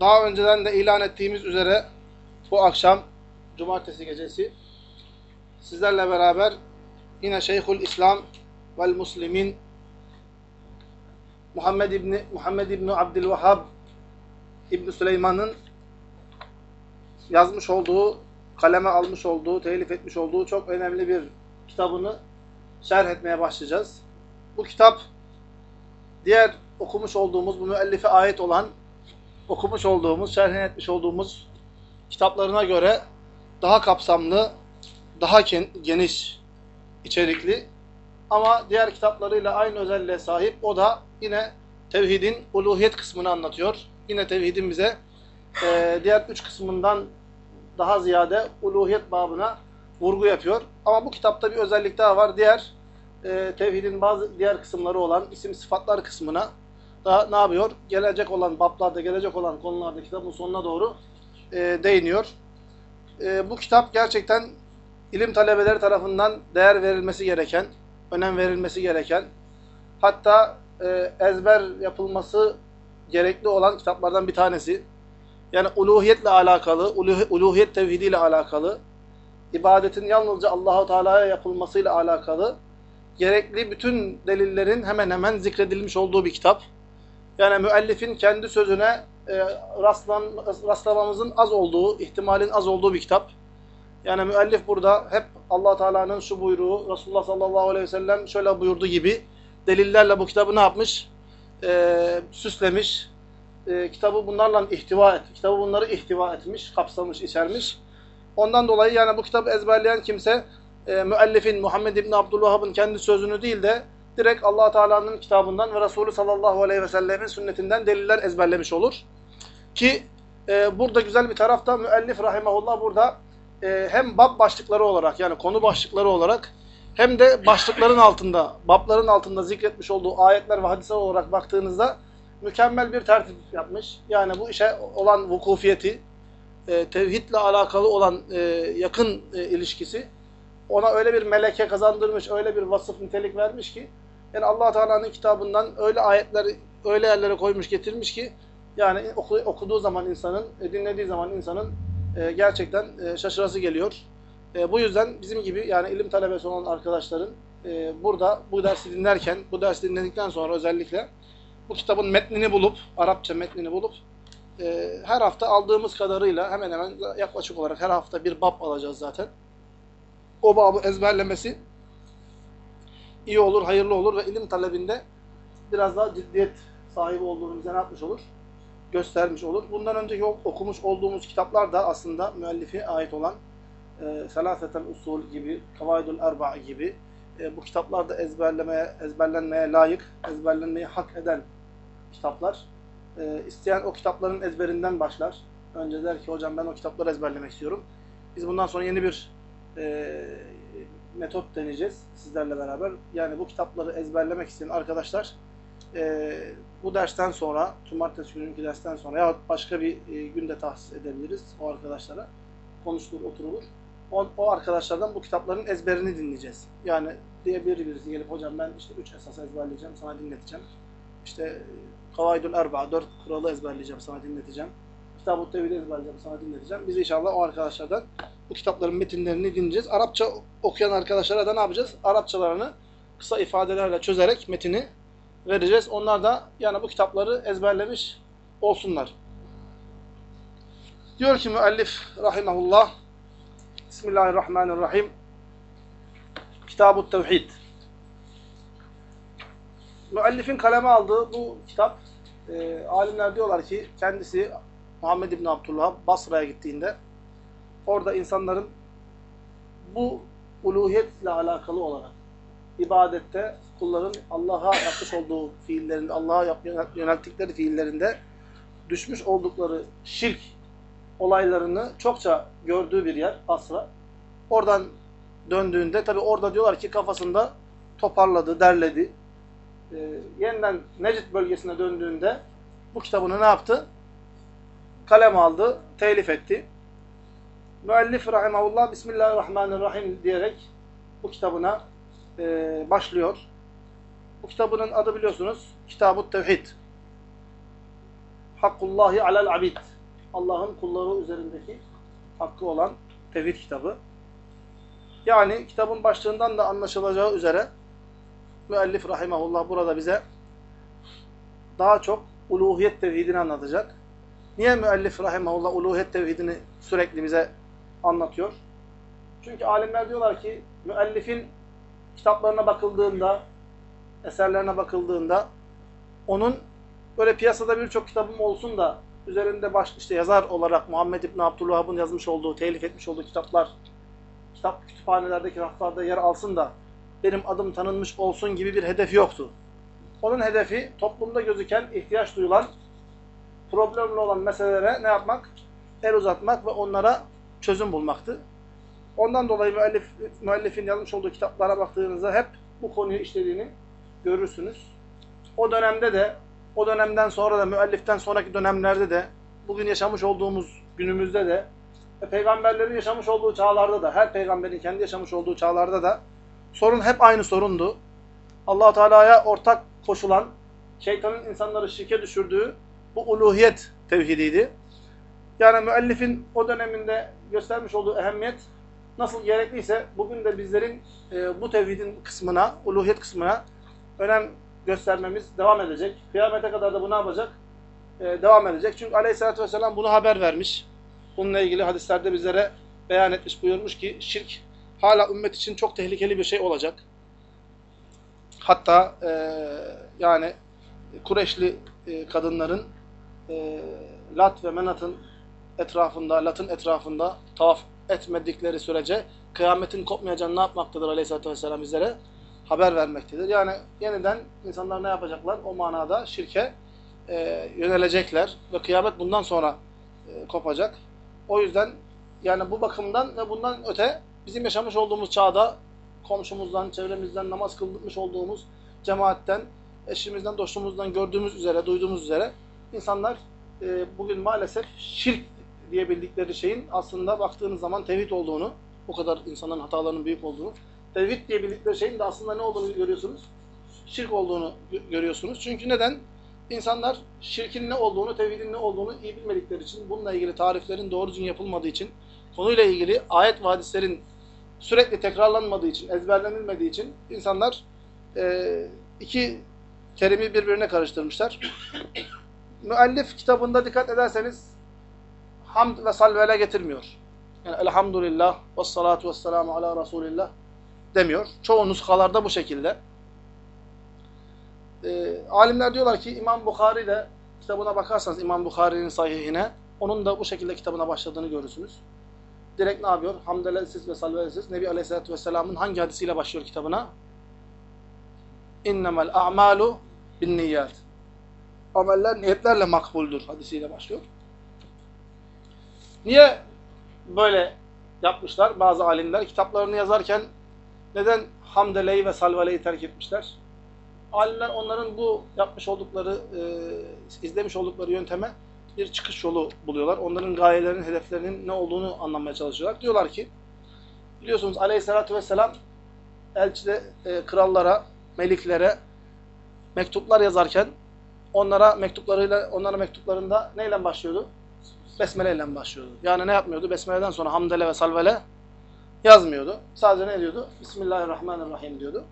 daha önceden de ilan ettiğimiz üzere bu akşam cumartesi gecesi sizlerle beraber yine Şeyhül İslam vel Muslimin Muhammed İbni Muhammed İbni Abdülvehhab İbni Süleyman'ın yazmış olduğu, kaleme almış olduğu, telif etmiş olduğu çok önemli bir kitabını şerh etmeye başlayacağız. Bu kitap diğer okumuş olduğumuz, bu müellife ait olan okumuş olduğumuz, şerh etmiş olduğumuz kitaplarına göre daha kapsamlı, daha geniş içerikli ama diğer kitaplarıyla aynı özelliğe sahip. O da yine tevhidin uluhiyet kısmını anlatıyor. Yine tevhidin bize e, diğer üç kısmından daha ziyade uluhiyet babına vurgu yapıyor. Ama bu kitapta bir özellik daha var. Diğer e, tevhidin bazı diğer kısımları olan isim sıfatlar kısmına da ne yapıyor? Gelecek olan bablarda, gelecek olan konularda kitabın sonuna doğru e, değiniyor. E, bu kitap gerçekten ilim talebeleri tarafından değer verilmesi gereken, önem verilmesi gereken, hatta e, ezber yapılması gerekli olan kitaplardan bir tanesi. Yani uluhiyetle alakalı, uluh uluhiyet tevhidiyle alakalı, ibadetin yalnızca Allahu Teala'ya yapılmasıyla alakalı gerekli bütün delillerin hemen hemen zikredilmiş olduğu bir kitap. Yani müellifin kendi sözüne e, rastlan, rastlamamızın az olduğu, ihtimalin az olduğu bir kitap. Yani müellif burada hep allah Teala'nın şu buyruğu, Resulullah sallallahu aleyhi ve sellem şöyle buyurdu gibi delillerle bu kitabı ne yapmış? E, süslemiş. E, kitabı bunlarla ihtiva et. Kitabı bunları ihtiva etmiş, kapsamış, içermiş. Ondan dolayı yani bu kitabı ezberleyen kimse e, müellifin Muhammed İbni Abdülvahhab'ın kendi sözünü değil de direkt allah Teala'nın kitabından ve Resulü sallallahu aleyhi ve sellemin sünnetinden deliller ezberlemiş olur. Ki e, burada güzel bir tarafta müellif rahimahullah burada e, hem bab başlıkları olarak yani konu başlıkları olarak hem de başlıkların altında, babların altında zikretmiş olduğu ayetler ve hadisler olarak baktığınızda mükemmel bir tertip yapmış. Yani bu işe olan vukufiyeti, e, tevhidle alakalı olan e, yakın e, ilişkisi ona öyle bir meleke kazandırmış, öyle bir vasıf nitelik vermiş ki yani allah Teala'nın kitabından öyle ayetler öyle yerlere koymuş, getirmiş ki yani okuduğu zaman insanın, e, dinlediği zaman insanın e, gerçekten e, şaşırası geliyor. Bu yüzden bizim gibi yani ilim talebesi olan arkadaşların burada bu dersi dinlerken, bu dersi dinledikten sonra özellikle bu kitabın metnini bulup, Arapça metnini bulup her hafta aldığımız kadarıyla hemen hemen yaklaşık olarak her hafta bir bab alacağız zaten. O babı ezberlemesi iyi olur, hayırlı olur ve ilim talebinde biraz daha ciddiyet sahibi olduğunu bize ne yapmış olur? Göstermiş olur. Bundan önceki okumuş olduğumuz kitaplar da aslında müellife ait olan e, Selasetel Usul gibi, Kavaidul Erba gibi e, bu kitaplar da ezberlemeye, ezberlenmeye layık, ezberlenmeyi hak eden kitaplar. E, isteyen o kitapların ezberinden başlar. Önce der ki hocam ben o kitapları ezberlemek istiyorum. Biz bundan sonra yeni bir e, metot deneyeceğiz sizlerle beraber. Yani bu kitapları ezberlemek isteyen arkadaşlar e, bu dersten sonra, cumartesi gününkü dersten sonra ya başka bir e, günde tahsis edebiliriz o arkadaşlara. Konuşulur, oturulur. O, o arkadaşlardan bu kitapların ezberini dinleyeceğiz. Yani diyebilir birisi gelip hocam ben işte üç esas ezberleyeceğim, sana dinleteceğim. İşte Kavaydül Erba, dört kuralı ezberleyeceğim, sana dinleteceğim. Kitab-ı Tevhid ezberleyeceğim, sana dinleteceğim. Biz inşallah o arkadaşlardan bu kitapların metinlerini dinleyeceğiz. Arapça okuyan arkadaşlara da ne yapacağız? Arapçalarını kısa ifadelerle çözerek metini vereceğiz. Onlar da yani bu kitapları ezberlemiş olsunlar. Diyor ki müellif rahimahullah Bismillahirrahmanirrahim Kitab-ı Tevhid Müellifin kaleme aldığı bu kitap e, alimler diyorlar ki kendisi Muhammed İbni Abdullah Basra'ya gittiğinde orada insanların bu uluhiyetle alakalı olarak ibadette kulların Allah'a yapmış olduğu fiillerinde, Allah'a yönelttikleri fiillerinde düşmüş oldukları şirk olaylarını çokça gördüğü bir yer Basra. Oradan döndüğünde tabi orada diyorlar ki kafasında toparladı, derledi. Ee, yeniden Necid bölgesine döndüğünde bu kitabını ne yaptı? Kalem aldı, telif etti. Müellif rahimahullah Bismillahirrahmanirrahim diyerek bu kitabına e, başlıyor. Bu kitabının adı biliyorsunuz Kitab-ı Tevhid. Hakkullahi alel abid. Allah'ın kulları üzerindeki hakkı olan tevhid kitabı. Yani kitabın başlığından da anlaşılacağı üzere müellif rahimahullah burada bize daha çok uluhiyet tevhidini anlatacak. Niye müellif rahimahullah uluhiyet tevhidini sürekli bize anlatıyor? Çünkü alimler diyorlar ki müellifin kitaplarına bakıldığında, eserlerine bakıldığında onun böyle piyasada birçok kitabım olsun da üzerinde baş, işte yazar olarak Muhammed İbni Abdülvahhab'ın yazmış olduğu, telif etmiş olduğu kitaplar kitap kütüphanelerdeki raflarda yer alsın da benim adım tanınmış olsun gibi bir hedefi yoktu. Onun hedefi toplumda gözüken, ihtiyaç duyulan, problemli olan meselelere ne yapmak? El uzatmak ve onlara çözüm bulmaktı. Ondan dolayı müellif, müellifin yazmış olduğu kitaplara baktığınızda hep bu konuyu işlediğini görürsünüz. O dönemde de, o dönemden sonra da, müelliften sonraki dönemlerde de, bugün yaşamış olduğumuz günümüzde de, ve peygamberlerin yaşamış olduğu çağlarda da, her peygamberin kendi yaşamış olduğu çağlarda da sorun hep aynı sorundu. allah Teala'ya ortak koşulan, şeytanın insanları şirke düşürdüğü bu uluhiyet tevhidiydi. Yani müellifin o döneminde göstermiş olduğu ehemmiyet nasıl gerekliyse bugün de bizlerin e, bu tevhidin kısmına, uluhiyet kısmına önem göstermemiz devam edecek. Kıyamete kadar da bu ne yapacak? E, devam edecek. Çünkü aleyhissalatü vesselam bunu haber vermiş. Bununla ilgili hadislerde bizlere beyan etmiş, buyurmuş ki şirk hala ümmet için çok tehlikeli bir şey olacak. Hatta e, yani Kureşli e, kadınların e, Lat ve Menat'ın etrafında, Lat'ın etrafında tavaf etmedikleri sürece kıyametin kopmayacağını ne yapmaktadır Aleyhisselatü Vesselam bizlere? Haber vermektedir. Yani yeniden insanlar ne yapacaklar? O manada şirke e, yönelecekler ve kıyamet bundan sonra e, kopacak. O yüzden yani bu bakımdan ve bundan öte bizim yaşamış olduğumuz çağda komşumuzdan, çevremizden, namaz kılmış olduğumuz cemaatten, eşimizden, dostumuzdan gördüğümüz üzere, duyduğumuz üzere insanlar e, bugün maalesef şirk diyebildikleri şeyin aslında baktığınız zaman tevhid olduğunu, o kadar insanların hatalarının büyük olduğunu, tevhid diyebildikleri şeyin de aslında ne olduğunu görüyorsunuz? Şirk olduğunu görüyorsunuz. Çünkü neden? İnsanlar şirkin ne olduğunu, tevhidin ne olduğunu iyi bilmedikleri için, bununla ilgili tariflerin doğru düzgün yapılmadığı için, konuyla ilgili ayet ve hadislerin sürekli tekrarlanmadığı için, ezberlenilmediği için insanlar e, iki terimi birbirine karıştırmışlar. Müellif kitabında dikkat ederseniz hamd ve salvele getirmiyor. Yani elhamdülillah ve salatu ve selamu ala Resulillah demiyor. Çoğu nuskalarda bu şekilde. E, alimler diyorlar ki İmam Bukhari de kitabına bakarsanız İmam Bukhari'nin sahihine onun da bu şekilde kitabına başladığını görürsünüz. Direkt ne yapıyor? Hamdelesiz ve salvelesiz. Nebi Aleyhisselatü Vesselam'ın hangi hadisiyle başlıyor kitabına? İnnemel a'malu bin niyyat. Ameller niyetlerle makbuldür hadisiyle başlıyor. Niye böyle yapmışlar bazı alimler? Kitaplarını yazarken neden hamdeleyi ve salveleyi terk etmişler? Alimler onların bu yapmış oldukları, e, izlemiş oldukları yönteme bir çıkış yolu buluyorlar. Onların gayelerinin, hedeflerinin ne olduğunu anlamaya çalışıyorlar. Diyorlar ki, biliyorsunuz aleyhissalatü vesselam elçide e, krallara, meliklere mektuplar yazarken onlara mektuplarıyla onlara mektuplarında neyle başlıyordu? Besmele ile başlıyordu. Yani ne yapmıyordu? Besmele'den sonra hamdele ve salvele yazmıyordu. Sadece ne diyordu? Bismillahirrahmanirrahim diyordu.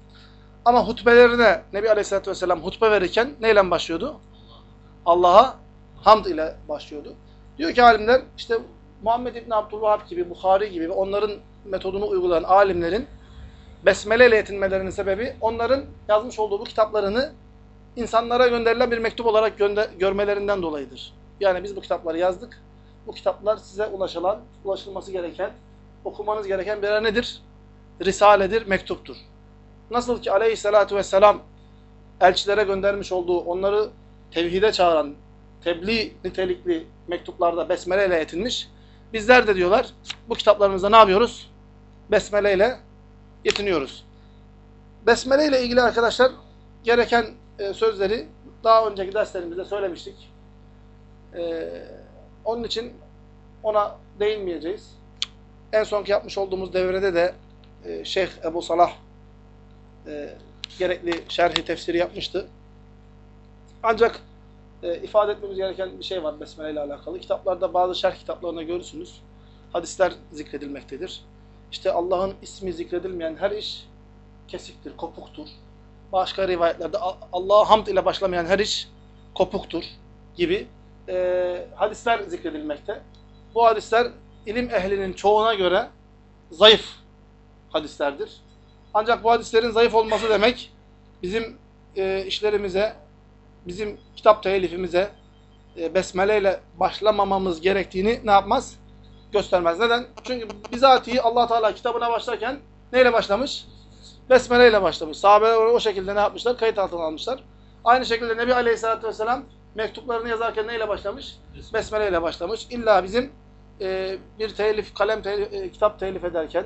Ama hutbelerine Nebi Aleyhisselatü Vesselam hutbe verirken neyle başlıyordu? Allah'a hamd ile başlıyordu. Diyor ki alimler işte Muhammed İbni Abdülvahhab gibi, Bukhari gibi ve onların metodunu uygulayan alimlerin besmele ile yetinmelerinin sebebi onların yazmış olduğu bu kitaplarını insanlara gönderilen bir mektup olarak görmelerinden dolayıdır. Yani biz bu kitapları yazdık. Bu kitaplar size ulaşılan, ulaşılması gereken, okumanız gereken birer nedir? Risaledir, mektuptur. Nasıl ki aleyhissalatu vesselam elçilere göndermiş olduğu, onları tevhide çağıran, tebliğ nitelikli mektuplarda besmele ile yetinmiş. Bizler de diyorlar bu kitaplarımızda ne yapıyoruz? Besmele ile yetiniyoruz. Besmele ile ilgili arkadaşlar gereken e, sözleri daha önceki derslerimizde söylemiştik. E, onun için ona değinmeyeceğiz. En sonki yapmış olduğumuz devrede de e, Şeyh Ebu Salah e, gerekli şerhi tefsiri yapmıştı. Ancak e, ifade etmemiz gereken bir şey var Besmele ile alakalı. Kitaplarda bazı şerh kitaplarında görürsünüz. Hadisler zikredilmektedir. İşte Allah'ın ismi zikredilmeyen her iş kesiktir, kopuktur. Başka rivayetlerde Allah'a hamd ile başlamayan her iş kopuktur gibi e, hadisler zikredilmekte. Bu hadisler ilim ehlinin çoğuna göre zayıf hadislerdir. Ancak bu hadislerin zayıf olması demek bizim e, işlerimize, bizim kitap telifimize e, besmele ile başlamamamız gerektiğini ne yapmaz? Göstermez. Neden? Çünkü bizatihi allah Teala kitabına başlarken neyle başlamış? Besmele ile başlamış. Sahabeler o şekilde ne yapmışlar? Kayıt altına almışlar. Aynı şekilde Nebi Aleyhisselatü Vesselam mektuplarını yazarken neyle başlamış? Besmele ile başlamış. İlla bizim e, bir telif, kalem telif, e, kitap telif ederken,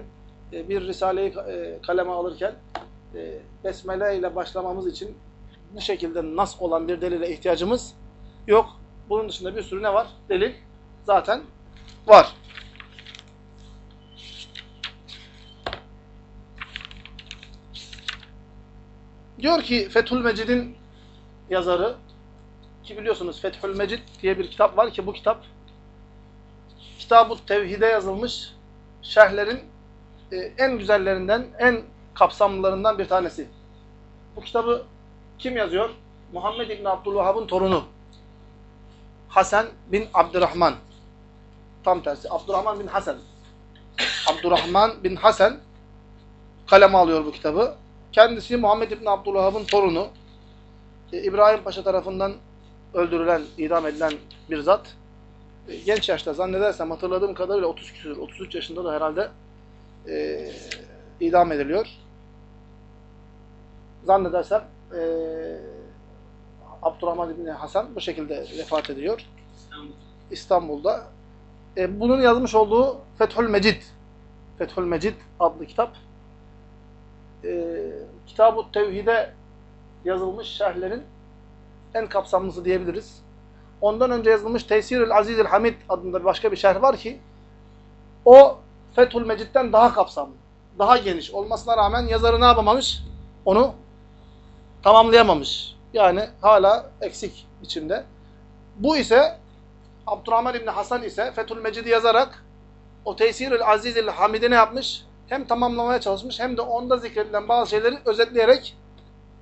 e, bir risaleyi e, kaleme alırken e, Besmele ile başlamamız için bu şekilde nas olan bir delile ihtiyacımız yok. Bunun dışında bir sürü ne var? Delil zaten var. Diyor ki Fethül Mecid'in yazarı ki biliyorsunuz Fethül Mecid diye bir kitap var ki bu kitap Kitab-ı Tevhid'e yazılmış şerhlerin e, en güzellerinden, en kapsamlılarından bir tanesi. Bu kitabı kim yazıyor? Muhammed İbni Abdülvahhab'ın torunu. Hasan bin Abdurrahman. Tam tersi. Abdurrahman bin Hasan. Abdurrahman bin Hasan kaleme alıyor bu kitabı. Kendisi Muhammed İbni Abdülvahhab'ın torunu. E, İbrahim Paşa tarafından öldürülen, idam edilen bir zat. E, genç yaşta zannedersem hatırladığım kadarıyla 30 küsur, 33 yaşında da herhalde e, idam ediliyor. Zannedersem e, Abdurrahman İbni Hasan bu şekilde vefat ediyor. İstanbul. İstanbul'da. E, bunun yazmış olduğu Fethül Mecid Fethül Mecid adlı kitap e, Kitab-ı Tevhid'e yazılmış şerhlerin en kapsamlısı diyebiliriz. Ondan önce yazılmış Tesirül Azizül Hamid adında başka bir şerh var ki o Fethül Mecid'den daha kapsamlı, daha geniş olmasına rağmen yazarı ne yapamamış? Onu tamamlayamamış. Yani hala eksik biçimde. Bu ise Abdurrahman İbni Hasan ise Fethül Mecid'i yazarak o Tesirül Azizül Hamid'i ne yapmış? Hem tamamlamaya çalışmış hem de onda zikredilen bazı şeyleri özetleyerek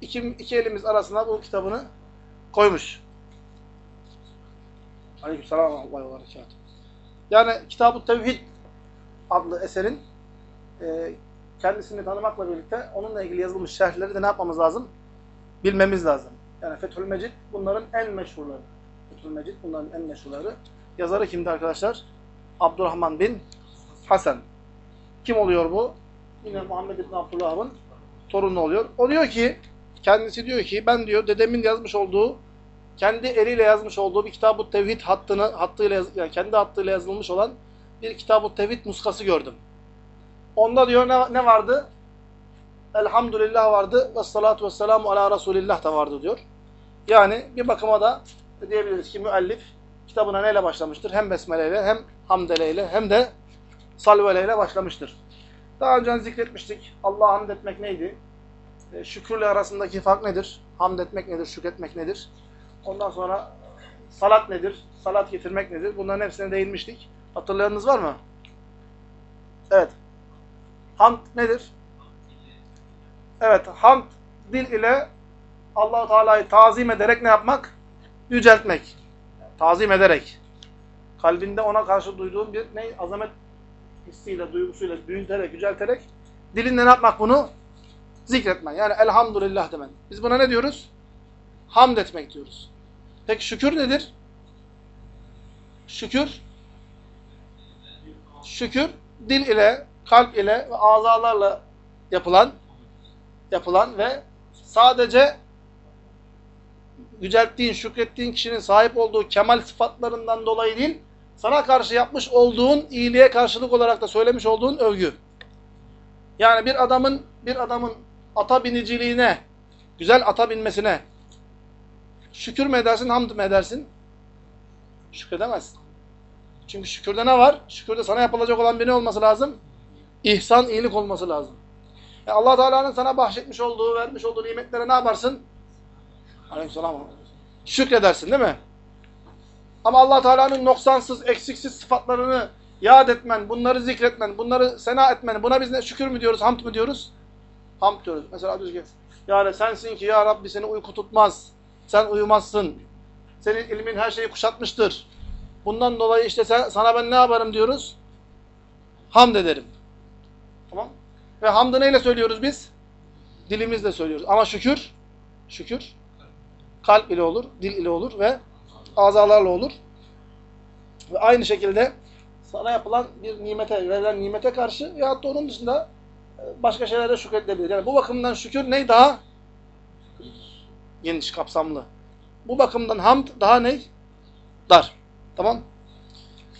iki, iki elimiz arasına bu kitabını koymuş. Aleykümselam ve berekatuhu. Yani Kitab-ı Tevhid adlı eserin e, kendisini tanımakla birlikte onunla ilgili yazılmış şerhleri de ne yapmamız lazım? Bilmemiz lazım. Yani Fethül Mecid bunların en meşhurları. Fethül Mecid bunların en meşhurları. Yazarı kimdi arkadaşlar? Abdurrahman bin Hasan. Kim oluyor bu? Yine Muhammed bin Abdullah'ın torunu oluyor. O diyor ki, kendisi diyor ki ben diyor dedemin yazmış olduğu kendi eliyle yazmış olduğu bir Kitab-ı Tevhid hattını hattıyla yani kendi hattıyla yazılmış olan bir Kitab-ı Tevhid muskası gördüm. Onda diyor ne, ne vardı? Elhamdülillah vardı ve salatu ve selamu ala Resulillah da vardı diyor. Yani bir bakıma da diyebiliriz ki müellif kitabına neyle başlamıştır? Hem besmeleyle hem hamdeleyle hem de salveleyle başlamıştır. Daha önce zikretmiştik. Allah'a hamd etmek neydi? E, şükürle arasındaki fark nedir? Hamd etmek nedir? Şükretmek nedir? Ondan sonra salat nedir? Salat getirmek nedir? Bunların hepsine değinmiştik. Hatırlayanınız var mı? Evet. Hamd nedir? Evet, hamd dil ile Allah Teala'yı tazim ederek ne yapmak? Yüceltmek. Tazim ederek. Kalbinde ona karşı duyduğun bir ne azamet hissiyle, duygusuyla büyüterek, yücelterek dilinle ne yapmak bunu? Zikretmen. Yani elhamdülillah demen. Biz buna ne diyoruz? Hamd etmek diyoruz. Peki şükür nedir? Şükür şükür dil ile, kalp ile ve azalarla yapılan yapılan ve sadece yücelttiğin, şükrettiğin kişinin sahip olduğu kemal sıfatlarından dolayı değil, sana karşı yapmış olduğun iyiliğe karşılık olarak da söylemiş olduğun övgü. Yani bir adamın bir adamın ata biniciliğine, güzel ata binmesine şükür mü edersin, hamd mı edersin? Şükredemezsin. Çünkü şükürde ne var? Şükürde sana yapılacak olan bir ne olması lazım? İhsan, iyilik olması lazım. Yani Allah Teala'nın sana bahşetmiş olduğu, vermiş olduğu nimetlere ne yaparsın? Aleykümselam. şükredersin değil mi? Ama allah Teala'nın noksansız, eksiksiz sıfatlarını yad etmen, bunları zikretmen, bunları sena etmen, buna biz ne şükür mü diyoruz, hamd mı diyoruz? Hamd diyoruz. Mesela diyoruz ki, yani sensin ki ya Rabbi seni uyku tutmaz, sen uyumazsın, senin ilmin her şeyi kuşatmıştır. Bundan dolayı işte sen, sana ben ne yaparım diyoruz? Hamd ederim. Tamam Ve hamdı neyle söylüyoruz biz? Dilimizle söylüyoruz. Ama şükür, şükür kalp ile olur, dil ile olur ve azalarla olur. Ve aynı şekilde sana yapılan bir nimete, verilen nimete karşı ya da onun dışında e, başka şeylere şükredilebilir. Yani bu bakımdan şükür ne daha geniş, kapsamlı. Bu bakımdan hamd daha ne? Dar. Tamam?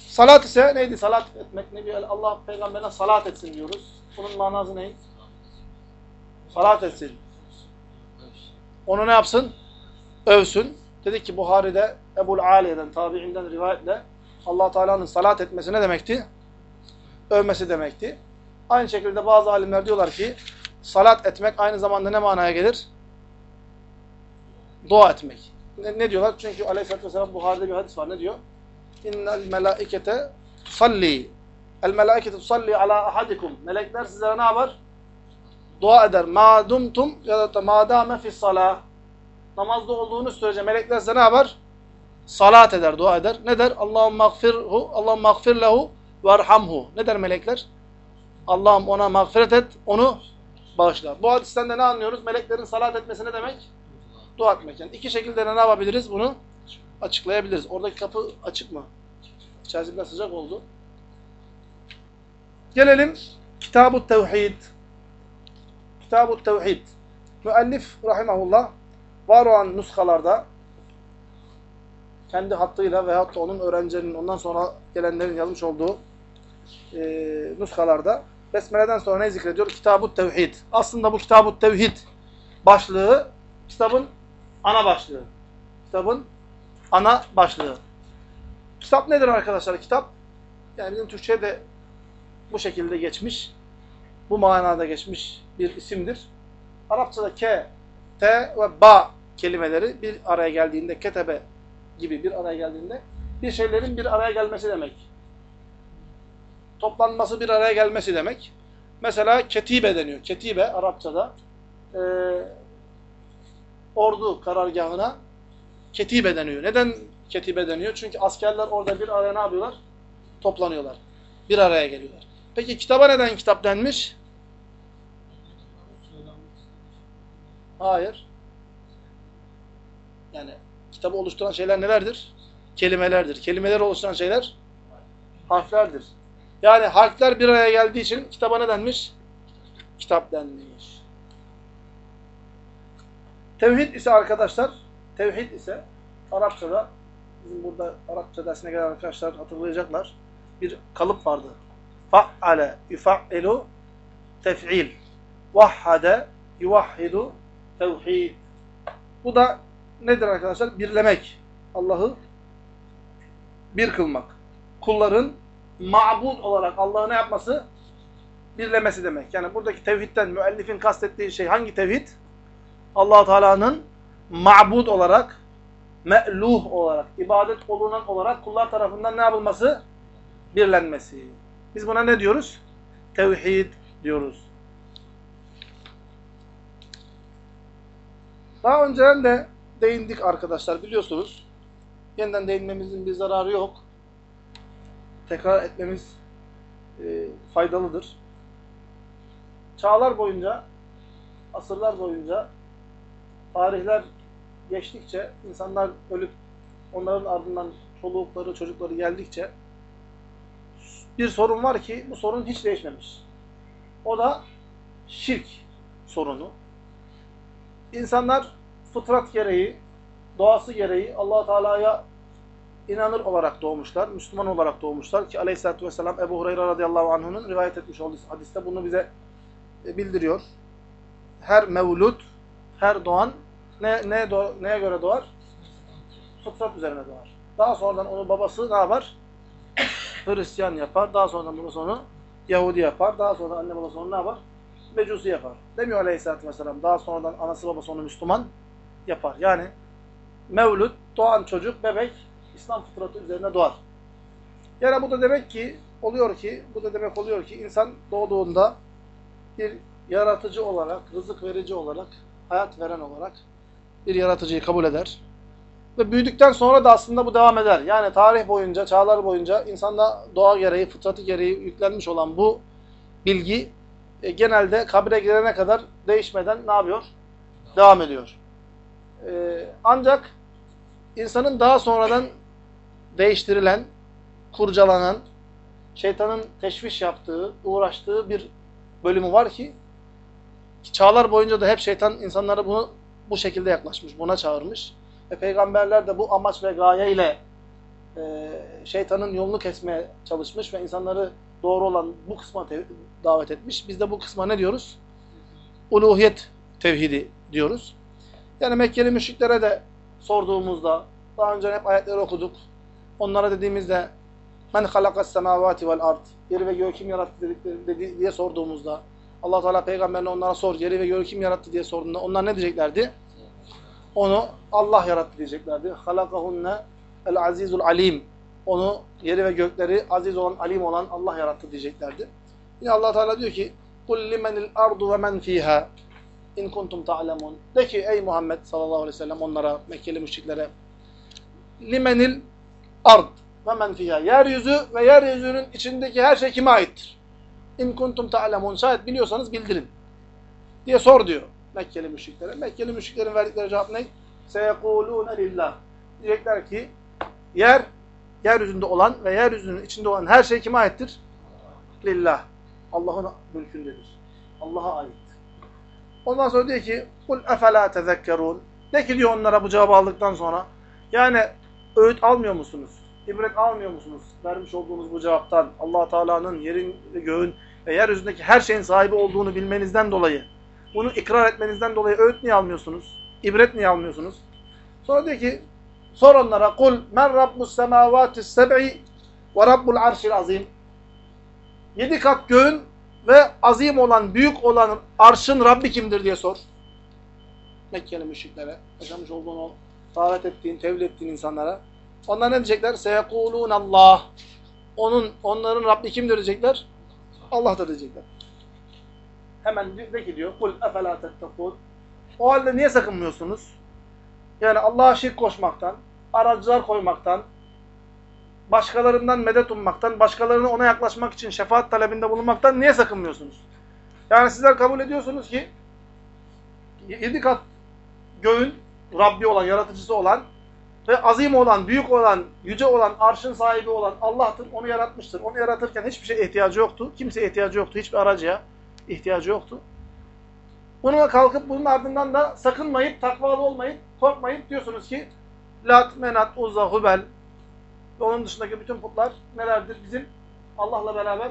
Salat ise neydi? Salat etmek. Ne diyor? Allah peygamberine salat etsin diyoruz. Bunun manası ne? Salat etsin. Onu ne yapsın? Övsün. Dedik ki Buhari'de Ebul Aliye'den, tabi'inden rivayetle allah Teala'nın salat etmesi ne demekti? Övmesi demekti. Aynı şekilde bazı alimler diyorlar ki salat etmek aynı zamanda ne manaya gelir? Dua etmek. Ne, ne diyorlar? Çünkü aleyhissalatü vesselam Buhari'de bir hadis var. Ne diyor? İnnel melâikete salli. El melâikete tusalli ala ahadikum. Melekler sizlere ne yapar? Dua eder. Ma dumtum ya da ma dâme fis salâh. Namazda olduğunuz sürece melekler size ne yapar? Salat eder, dua eder. Ne der? Allahümme mağfirhu, Allahümme mağfir lehu verhamhu. Ne der melekler? Allah'ım ona mağfiret et, onu bağışla. Bu hadisten de ne anlıyoruz? Meleklerin salat etmesi ne demek? Dua etmek. Yani iki şekilde ne yapabiliriz? Bunu açıklayabiliriz. Oradaki kapı açık mı? İçerisi biraz sıcak oldu. Gelelim Kitab-ı Tevhid. Kitab-ı Tevhid. Müellif rahimahullah var olan nuskalarda kendi hattıyla veyahut da onun öğrencilerinin ondan sonra gelenlerin yazmış olduğu e, nuskalarda Besmele'den sonra ne zikrediyor? Kitab-ı Tevhid. Aslında bu Kitab-ı Tevhid başlığı kitabın ana başlığı. Kitabın ana başlığı. Kitap nedir arkadaşlar? Kitap yani bizim Türkçe'de bu şekilde geçmiş, bu manada geçmiş bir isimdir. Arapçada ke, te ve ba kelimeleri bir araya geldiğinde, ketebe gibi bir araya geldiğinde bir şeylerin bir araya gelmesi demek. Toplanması bir araya gelmesi demek. Mesela ketibe deniyor. Ketibe Arapçada e, ordu karargahına ketibe deniyor. Neden ketibe deniyor? Çünkü askerler orada bir araya ne yapıyorlar? Toplanıyorlar. Bir araya geliyorlar. Peki kitaba neden kitap denmiş? Hayır. Yani kitabı oluşturan şeyler nelerdir? Kelimelerdir. Kelimeleri oluşturan şeyler harflerdir. Yani harfler bir araya geldiği için kitaba ne denmiş? Kitap denmiş. Tevhid ise arkadaşlar, tevhid ise Arapçada, bizim burada Arapça dersine gelen arkadaşlar hatırlayacaklar. Bir kalıp vardı. Fa'ale yufa'elu tef'il. Vahhade yuvahhidu tevhid. Bu da nedir arkadaşlar? Birlemek. Allah'ı bir kılmak. Kulların ma'bud olarak Allah'ı ne yapması? Birlemesi demek. Yani buradaki tevhidden müellifin kastettiği şey hangi tevhid? allah Teala'nın ma'bud olarak, me'luh olarak, ibadet olunan olarak kullar tarafından ne yapılması? Birlenmesi. Biz buna ne diyoruz? Tevhid diyoruz. Daha önceden de değindik arkadaşlar biliyorsunuz. Yeniden değinmemizin bir zararı yok. Tekrar etmemiz e, faydalıdır. Çağlar boyunca, asırlar boyunca, tarihler geçtikçe, insanlar ölüp onların ardından çolukları, çocukları geldikçe bir sorun var ki bu sorun hiç değişmemiş. O da şirk sorunu. İnsanlar fıtrat gereği, doğası gereği allah Teala'ya inanır olarak doğmuşlar, Müslüman olarak doğmuşlar ki aleyhissalatü vesselam Ebu Hureyre radıyallahu anh'ın rivayet etmiş olduğu hadiste bunu bize e, bildiriyor. Her mevlud, her doğan ne, ne do, neye göre doğar? Fıtrat üzerine doğar. Daha sonradan onu babası ne yapar? Hristiyan yapar. Daha sonra babası onu Yahudi yapar. Daha sonra anne babası onu ne yapar? Mecusi yapar. Demiyor aleyhissalatü vesselam. Daha sonradan anası babası onu Müslüman yapar. Yani mevlüt, doğan çocuk, bebek İslam fıtratı üzerine doğar. Yani bu da demek ki oluyor ki, bu da demek oluyor ki insan doğduğunda bir yaratıcı olarak, rızık verici olarak, hayat veren olarak bir yaratıcıyı kabul eder. Ve büyüdükten sonra da aslında bu devam eder. Yani tarih boyunca, çağlar boyunca insanda doğa gereği, fıtratı gereği yüklenmiş olan bu bilgi e, genelde kabre girene kadar değişmeden ne yapıyor? Devam ediyor. E, ancak insanın daha sonradan değiştirilen, kurcalanan, şeytanın teşviş yaptığı, uğraştığı bir bölümü var ki çağlar boyunca da hep şeytan insanlara bunu bu şekilde yaklaşmış, buna çağırmış. Ve peygamberler de bu amaç ve gaye ile e, şeytanın yolunu kesmeye çalışmış ve insanları doğru olan bu kısma davet etmiş. Biz de bu kısma ne diyoruz? Uluhiyet tevhidi diyoruz. Yani Mekkeli müşriklere de sorduğumuzda, daha önce hep ayetleri okuduk. Onlara dediğimizde Men halakas semavati vel ard. Yeri ve göğü kim yarattı dedikleri, dedi, diye sorduğumuzda Allah Teala peygamberine onlara sor. Yeri ve göğü kim yarattı diye sorduğunda onlar ne diyeceklerdi? Onu Allah yarattı diyeceklerdi. Halakahunne el azizul alim. Onu yeri ve gökleri aziz olan, alim olan Allah yarattı diyeceklerdi. Yine Allah Teala diyor ki: "Kul limenil ardu ve men fiha in kuntum ta'lemun." De ki ey Muhammed sallallahu aleyhi ve sellem onlara Mekkeli müşriklere limenil ard ve men fiha. Yeryüzü ve yeryüzünün içindeki her şey kime aittir? İn kuntum ta'lemun. Şayet biliyorsanız bildirin. Diye sor diyor Mekkeli müşriklere. Mekkeli müşriklerin verdikleri cevap ne? Seyekulûne lillah. Diyecekler ki yer, yeryüzünde olan ve yeryüzünün içinde olan her şey kime aittir? Lillah. Allah'ın mülkündedir. Allah'a ait. Ondan sonra diyor ki قُلْ اَفَلَا تَذَكَّرُونَ De ki diyor onlara bu cevabı aldıktan sonra yani öğüt almıyor musunuz? İbret almıyor musunuz? Vermiş olduğunuz bu cevaptan allah Teala'nın yerin ve göğün ve yeryüzündeki her şeyin sahibi olduğunu bilmenizden dolayı bunu ikrar etmenizden dolayı öğüt niye almıyorsunuz? İbret niye almıyorsunuz? Sonra diyor ki sor onlara kul men rabbus semavati seb'i ve rabbul arşil azim. Yedi kat göğün ve azim olan, büyük olan arşın Rabbi kimdir diye sor. Mekkeli müşriklere, yaşamış olduğun o davet ettiğin, tevli ettiğin insanlara. Onlar ne diyecekler? Seyekulûn Allah. Onun, onların Rabbi kimdir diyecekler? Allah'tır diyecekler. Hemen de ki diyor, kul efela tettekûn. O halde niye sakınmıyorsunuz? Yani Allah'a şirk koşmaktan, aracılar koymaktan, başkalarından medet ummaktan, başkalarını ona yaklaşmak için şefaat talebinde bulunmaktan niye sakınmıyorsunuz? Yani sizler kabul ediyorsunuz ki yedi kat göğün Rabbi olan, yaratıcısı olan ve azim olan, büyük olan, yüce olan, arşın sahibi olan Allah'tır. Onu yaratmıştır. Onu yaratırken hiçbir şey ihtiyacı yoktu. Kimseye ihtiyacı yoktu. Hiçbir aracıya ihtiyacı yoktu. Bununla kalkıp bunun ardından da sakınmayıp, takvalı olmayıp, korkmayıp diyorsunuz ki Lat, Menat, Uzza, Hubel ve onun dışındaki bütün putlar nelerdir? Bizim Allah'la beraber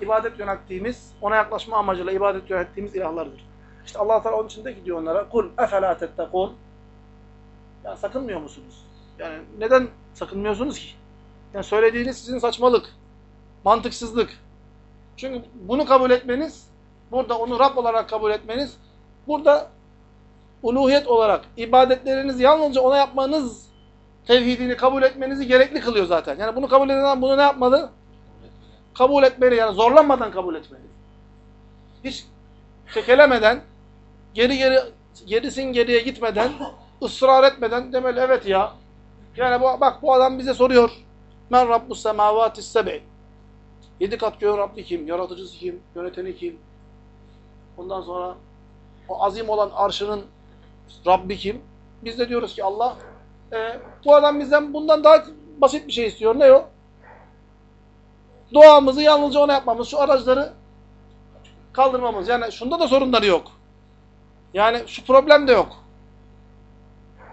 ibadet yönettiğimiz, ona yaklaşma amacıyla ibadet yönettiğimiz ilahlardır. İşte Allah Teala onun için de gidiyor onlara. Kul efela tettekûn. Ya sakınmıyor musunuz? Yani neden sakınmıyorsunuz ki? Yani söylediğiniz sizin saçmalık, mantıksızlık. Çünkü bunu kabul etmeniz, burada onu Rab olarak kabul etmeniz, burada uluhiyet olarak ibadetlerinizi yalnızca ona yapmanız tevhidini kabul etmenizi gerekli kılıyor zaten. Yani bunu kabul eden bunu ne yapmalı? Kabul etmeli yani zorlanmadan kabul etmeli. Hiç kekelemeden, geri geri gerisin geriye gitmeden, ısrar etmeden demeli evet ya. Yani bu, bak bu adam bize soruyor. Men Rabbus semavatis seb'i. Yedi kat göğün Rabbi kim? Yaratıcısı kim? Yöneteni kim? Ondan sonra o azim olan arşının Rabbi kim? Biz de diyoruz ki Allah. E, bu adam bizden bundan daha basit bir şey istiyor. Ne o? Duamızı yalnızca ona yapmamız. Şu araçları kaldırmamız. Yani şunda da sorunları yok. Yani şu problem de yok.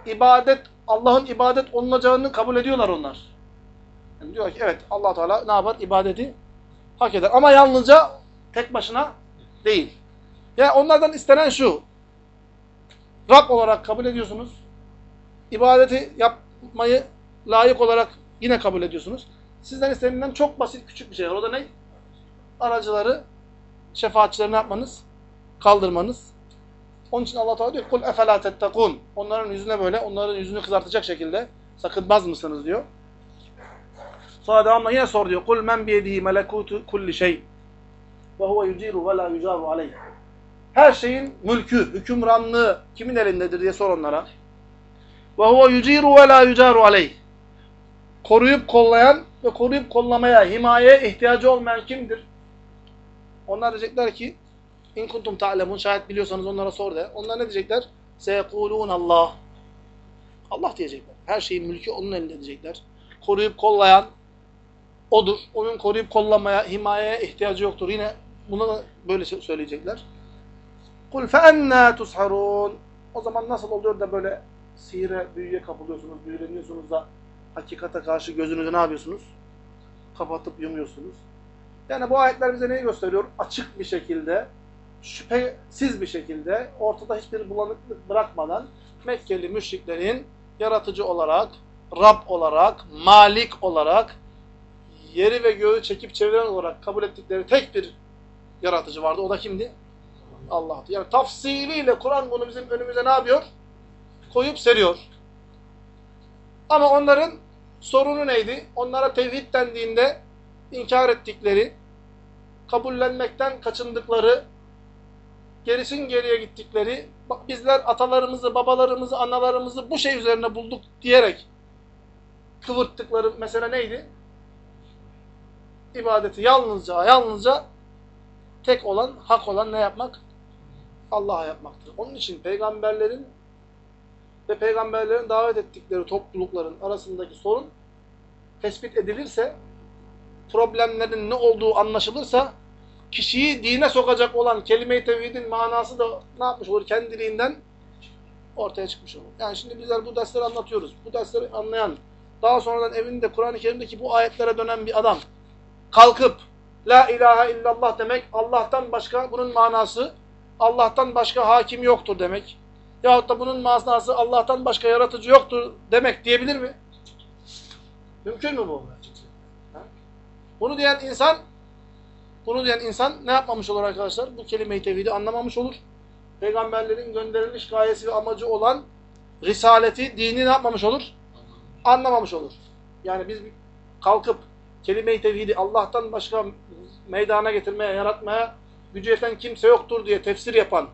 İbadet, Allah'ın ibadet olunacağını kabul ediyorlar onlar. Yani diyor ki evet allah Teala ne yapar? İbadeti hak eder. Ama yalnızca tek başına değil. Yani onlardan istenen şu. Rab olarak kabul ediyorsunuz. İbadeti yapmayı layık olarak yine kabul ediyorsunuz. Sizden istenilen çok basit küçük bir şey var. O da ne? Aracıları, şefaatçileri ne yapmanız? Kaldırmanız. Onun için Allah Teala diyor kul efela tettekun. Onların yüzüne böyle onların yüzünü kızartacak şekilde sakınmaz mısınız diyor. Sonra devamla yine sor diyor. Kul men biyedihi melekutu kulli şey ve huve yuciru ve la yucaru aleyh. Her şeyin mülkü, hükümranlığı kimin elindedir diye sor onlara. Ve huve yuciru ve la yucaru aleyh. Koruyup kollayan ve koruyup kollamaya, himayeye ihtiyacı olmayan kimdir? Onlar diyecekler ki İn kuntum ta'lemun şayet biliyorsanız onlara sor de. Onlar ne diyecekler? Seyekulun Allah. Allah diyecekler. Her şeyin mülkü onun elinde diyecekler. Koruyup kollayan odur. Onun koruyup kollamaya, himayeye ihtiyacı yoktur. Yine buna da böyle söyleyecekler. Kul fe ennâ tusharun. O zaman nasıl oluyor da böyle sihire, büyüye kapılıyorsunuz, büyüleniyorsunuz da hakikate karşı gözünüzü ne yapıyorsunuz? Kapatıp yumuyorsunuz. Yani bu ayetler bize neyi gösteriyor? Açık bir şekilde, şüphesiz bir şekilde, ortada hiçbir bulanıklık bırakmadan Mekkeli müşriklerin yaratıcı olarak, Rab olarak, Malik olarak, yeri ve göğü çekip çeviren olarak kabul ettikleri tek bir yaratıcı vardı. O da kimdi? Allah'tı. Yani tafsiliyle Kur'an bunu bizim önümüze ne yapıyor? Koyup seriyor. Ama onların sorunu neydi? Onlara tevhid dendiğinde inkar ettikleri, kabullenmekten kaçındıkları, gerisin geriye gittikleri, bizler atalarımızı, babalarımızı, analarımızı bu şey üzerine bulduk diyerek kıvırttıkları mesele neydi? İbadeti yalnızca, yalnızca tek olan, hak olan ne yapmak? Allah'a yapmaktır. Onun için peygamberlerin ve peygamberlerin davet ettikleri toplulukların arasındaki sorun tespit edilirse, problemlerin ne olduğu anlaşılırsa, kişiyi dine sokacak olan kelime-i tevhidin manası da ne yapmış olur? Kendiliğinden ortaya çıkmış olur. Yani şimdi bizler bu dersleri anlatıyoruz. Bu dersleri anlayan, daha sonradan evinde Kur'an-ı Kerim'deki bu ayetlere dönen bir adam kalkıp La ilahe illallah demek Allah'tan başka bunun manası Allah'tan başka hakim yoktur demek. Yahut da bunun manası Allah'tan başka yaratıcı yoktur demek diyebilir mi? Mümkün mü bu? Bunu diyen insan bunu diyen insan ne yapmamış olur arkadaşlar? Bu kelime-i tevhidi anlamamış olur. Peygamberlerin gönderilmiş gayesi ve amacı olan risaleti, dini ne yapmamış olur? Anlamamış olur. Yani biz kalkıp kelime-i tevhidi Allah'tan başka meydana getirmeye, yaratmaya gücü yeten kimse yoktur diye tefsir yapan,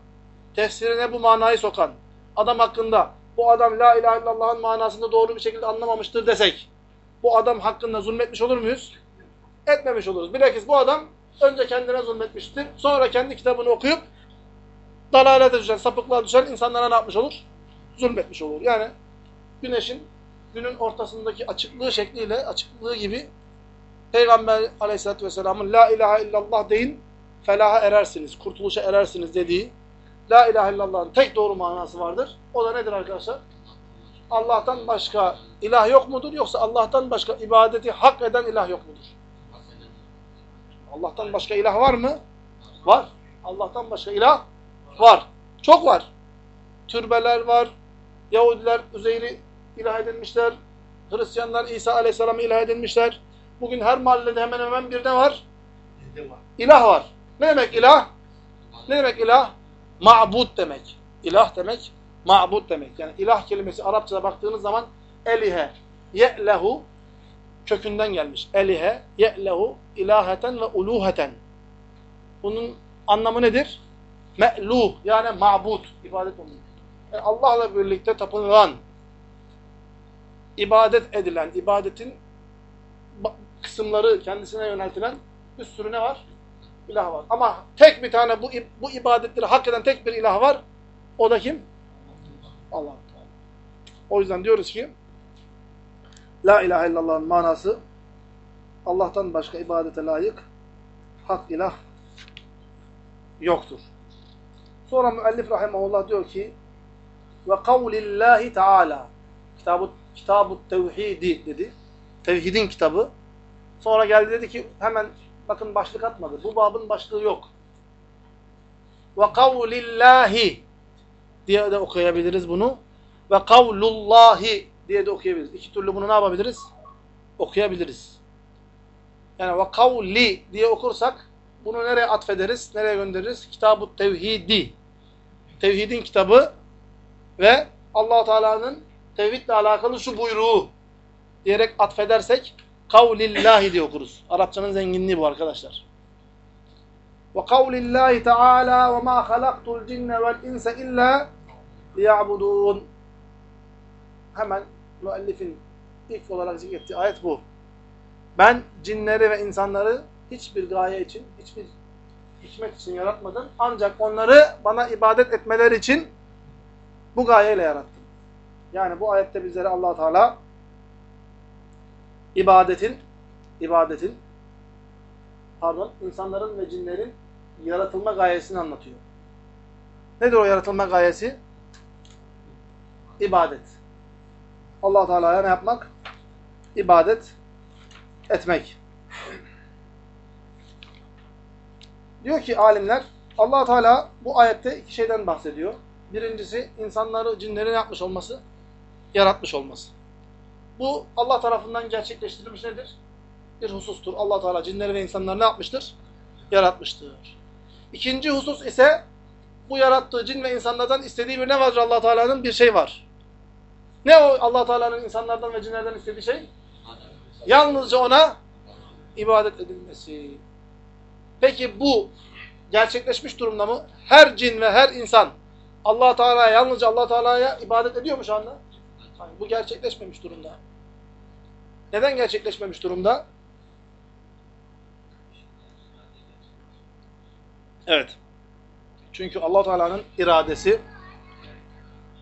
tefsirine bu manayı sokan adam hakkında bu adam la ilahe illallah'ın manasını doğru bir şekilde anlamamıştır desek bu adam hakkında zulmetmiş olur muyuz? Etmemiş oluruz. Bilakis bu adam önce kendine zulmetmiştir. Sonra kendi kitabını okuyup dalalete düşen, sapıklığa düşen insanlara ne yapmış olur? Zulmetmiş olur. Yani güneşin günün ortasındaki açıklığı şekliyle, açıklığı gibi Peygamber aleyhissalatü vesselamın La ilahe illallah deyin, felaha erersiniz, kurtuluşa erersiniz dediği La ilahe illallah'ın tek doğru manası vardır. O da nedir arkadaşlar? Allah'tan başka ilah yok mudur? Yoksa Allah'tan başka ibadeti hak eden ilah yok mudur? Allah'tan başka ilah var mı? Var. Allah'tan başka ilah var. Çok var. Türbeler var. Yahudiler Üzeyr'i ilah edinmişler. Hristiyanlar İsa Aleyhisselam'ı ilah edinmişler. Bugün her mahallede hemen hemen bir de var. İlah var. Ne demek ilah? Ne demek ilah? Ma'bud demek. İlah demek, ma'bud demek. Yani ilah kelimesi Arapçada baktığınız zaman elihe, ye'lehu kökünden gelmiş. Elihe, ye'lehu, ilaheten ve uluheten. Bunun anlamı nedir? Me'luh yani ma'bud, ibadet olunur. Yani Allah'la birlikte tapınılan, ibadet edilen, ibadetin kısımları kendisine yöneltilen bir sürü ne var? İlah var. Ama tek bir tane bu, bu ibadetleri hak eden tek bir ilah var. O da kim? Allah. O yüzden diyoruz ki La ilahe illallah'ın manası Allah'tan başka ibadete layık hak ilah yoktur. Sonra müellif rahimahullah diyor ki ve kavlillahi teala kitabı kitabı tevhidi dedi. Tevhidin kitabı. Sonra geldi dedi ki hemen bakın başlık atmadı. Bu babın başlığı yok. Ve kavlillahi diye de okuyabiliriz bunu. Ve kavlullahi diye de okuyabiliriz. İki türlü bunu ne yapabiliriz? Okuyabiliriz. Yani ve kavli diye okursak bunu nereye atfederiz? Nereye göndeririz? Kitab-ı Tevhidi. tevhidin kitabı ve allah Teala'nın tevhidle alakalı şu buyruğu diyerek atfedersek kavlillahi diye okuruz. Arapçanın zenginliği bu arkadaşlar. Ve kavlillahi teala ve ma halaktul cinne vel insa illa liya'budun. Hemen müellifin ilk olarak zikrettiği ayet bu. Ben cinleri ve insanları hiçbir gaye için, hiçbir hikmet için yaratmadım. Ancak onları bana ibadet etmeleri için bu gayeyle yarattım. Yani bu ayette bizlere allah Teala ibadetin ibadetin pardon insanların ve cinlerin yaratılma gayesini anlatıyor. Nedir o yaratılma gayesi? İbadet. allah Teala'ya ne yapmak? İbadet etmek. Diyor ki alimler, allah Teala bu ayette iki şeyden bahsediyor. Birincisi, insanları, cinleri yapmış olması? Yaratmış olması. Bu Allah tarafından gerçekleştirilmiş nedir? Bir husustur. allah Teala cinleri ve insanları ne yapmıştır? Yaratmıştır. İkinci husus ise, bu yarattığı cin ve insanlardan istediği bir ne vardır allah Teala'nın? Bir şey var. Ne o allah Teala'nın insanlardan ve cinlerden istediği şey? Yalnızca ona ibadet edilmesi. Peki bu gerçekleşmiş durumda mı? Her cin ve her insan Allah Teala'ya yalnızca Allah Teala'ya ibadet ediyor mu şu anda? Hayır, bu gerçekleşmemiş durumda. Neden gerçekleşmemiş durumda? Evet. Çünkü Allah Teala'nın iradesi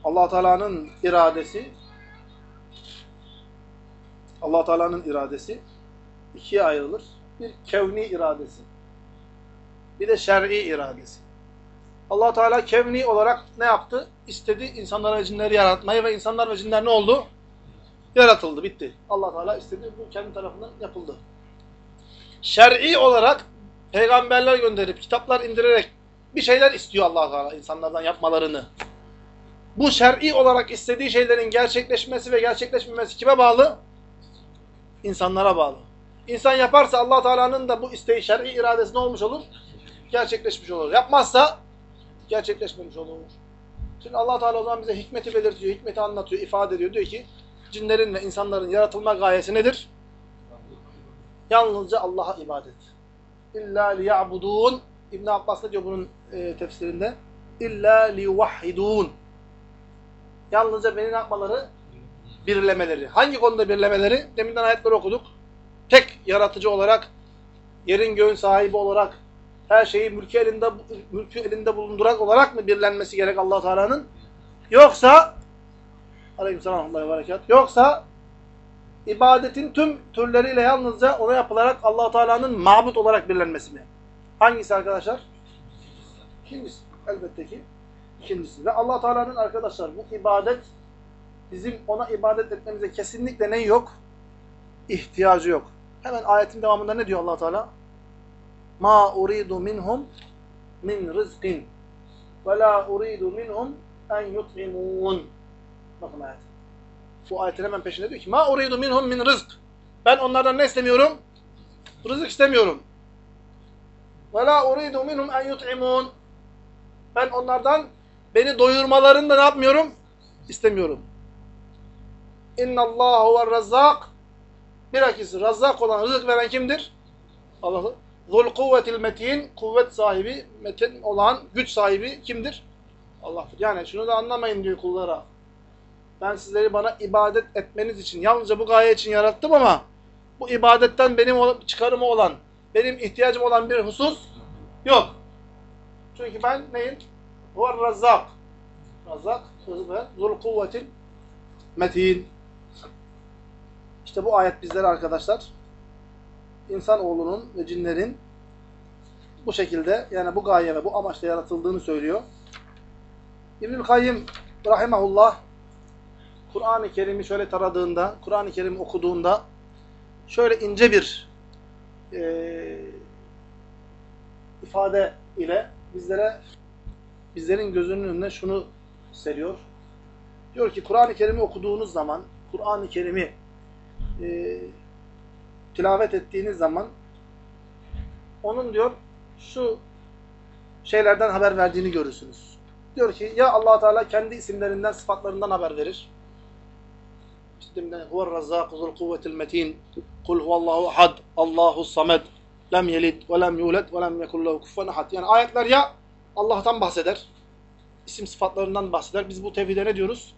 Allah Teala'nın iradesi Allah Teala'nın iradesi ikiye ayrılır. Bir kevni iradesi. Bir de şer'i iradesi. Allah Teala kevni olarak ne yaptı? İstedi insanlar ve cinleri yaratmayı ve insanlar ve cinler ne oldu? Yaratıldı, bitti. Allah Teala istedi, bu kendi tarafından yapıldı. Şer'i olarak peygamberler gönderip, kitaplar indirerek bir şeyler istiyor Allah Teala insanlardan yapmalarını. Bu şer'i olarak istediği şeylerin gerçekleşmesi ve gerçekleşmemesi kime bağlı? İnsanlara bağlı. İnsan yaparsa Allah Teala'nın da bu isteği şer'i iradesi ne olmuş olur? Gerçekleşmiş olur. Yapmazsa gerçekleşmemiş olur. Şimdi Allah Teala o zaman bize hikmeti belirtiyor, hikmeti anlatıyor, ifade ediyor. Diyor ki cinlerin ve insanların yaratılma gayesi nedir? Yalnızca Allah'a ibadet. İlla liya'budun. İbn Abbas ne diyor bunun e, tefsirinde? İlla liyuvahhidun. Yalnızca beni ne yapmaları? Birlemeleri. Hangi konuda birlemeleri? Deminden ayetleri okuduk. Tek yaratıcı olarak, yerin göğün sahibi olarak, her şeyi mülkü elinde mülkü elinde bulundurak olarak mı birlenmesi gerek Allah Teala'nın? Yoksa Aleykümselam ve berekat. Yoksa ibadetin tüm türleriyle yalnızca ona yapılarak Allah Teala'nın mabut olarak birlenmesi mi? Hangisi arkadaşlar? İkincisi. Elbette ki ikincisi. Ve Allah Teala'nın arkadaşlar bu ibadet bizim ona ibadet etmemize kesinlikle ne yok? İhtiyacı yok. Hemen ayetin devamında ne diyor Allah Teala? Ma uridu minhum min rizqin ve la uridu minhum en yut'imun. Bakın ayet. Bu ayetin hemen peşinde diyor ki Ma uridu minhum min rizq. Ben onlardan ne istemiyorum? Rızık istemiyorum. Ve la uridu minhum en yut'imun. Ben onlardan beni doyurmalarını da ne yapmıyorum? İstemiyorum. İnna Allahu ve razzak. Bilakis razzak olan, rızık veren kimdir? Allah'ı. Zul kuvvetil metin, kuvvet sahibi, metin olan, güç sahibi kimdir? Allah'tır. Yani şunu da anlamayın diyor kullara. Ben sizleri bana ibadet etmeniz için, yalnızca bu gaye için yarattım ama bu ibadetten benim çıkarımı olan, benim ihtiyacım olan bir husus yok. Çünkü ben neyim? Huve razzak. Razzak, ve zul kuvvetil metin. İşte bu ayet bizlere arkadaşlar insanoğlunun ve cinlerin bu şekilde yani bu gaye ve bu amaçla yaratıldığını söylüyor. İbnül Kayyim rahimahullah Kur'an-ı Kerim'i şöyle taradığında, Kur'an-ı Kerim'i okuduğunda şöyle ince bir e, ifade ile bizlere bizlerin gözünün önüne şunu seriyor. Diyor ki Kur'an-ı Kerim'i okuduğunuz zaman, Kur'an-ı Kerim'i e, tilavet ettiğiniz zaman onun diyor şu şeylerden haber verdiğini görürsünüz. diyor ki ya allah Teala kendi isimlerinden, sıfatlarından haber verir. Deminden huver razzâku zul kuvvetil metin kul huvallahu ahad Allahu samed lem yelid ve lem yulet ve lem yekun lehu kufuven ahad. Yani ayetler ya Allah'tan bahseder, isim sıfatlarından bahseder. Biz bu tevhide ne diyoruz?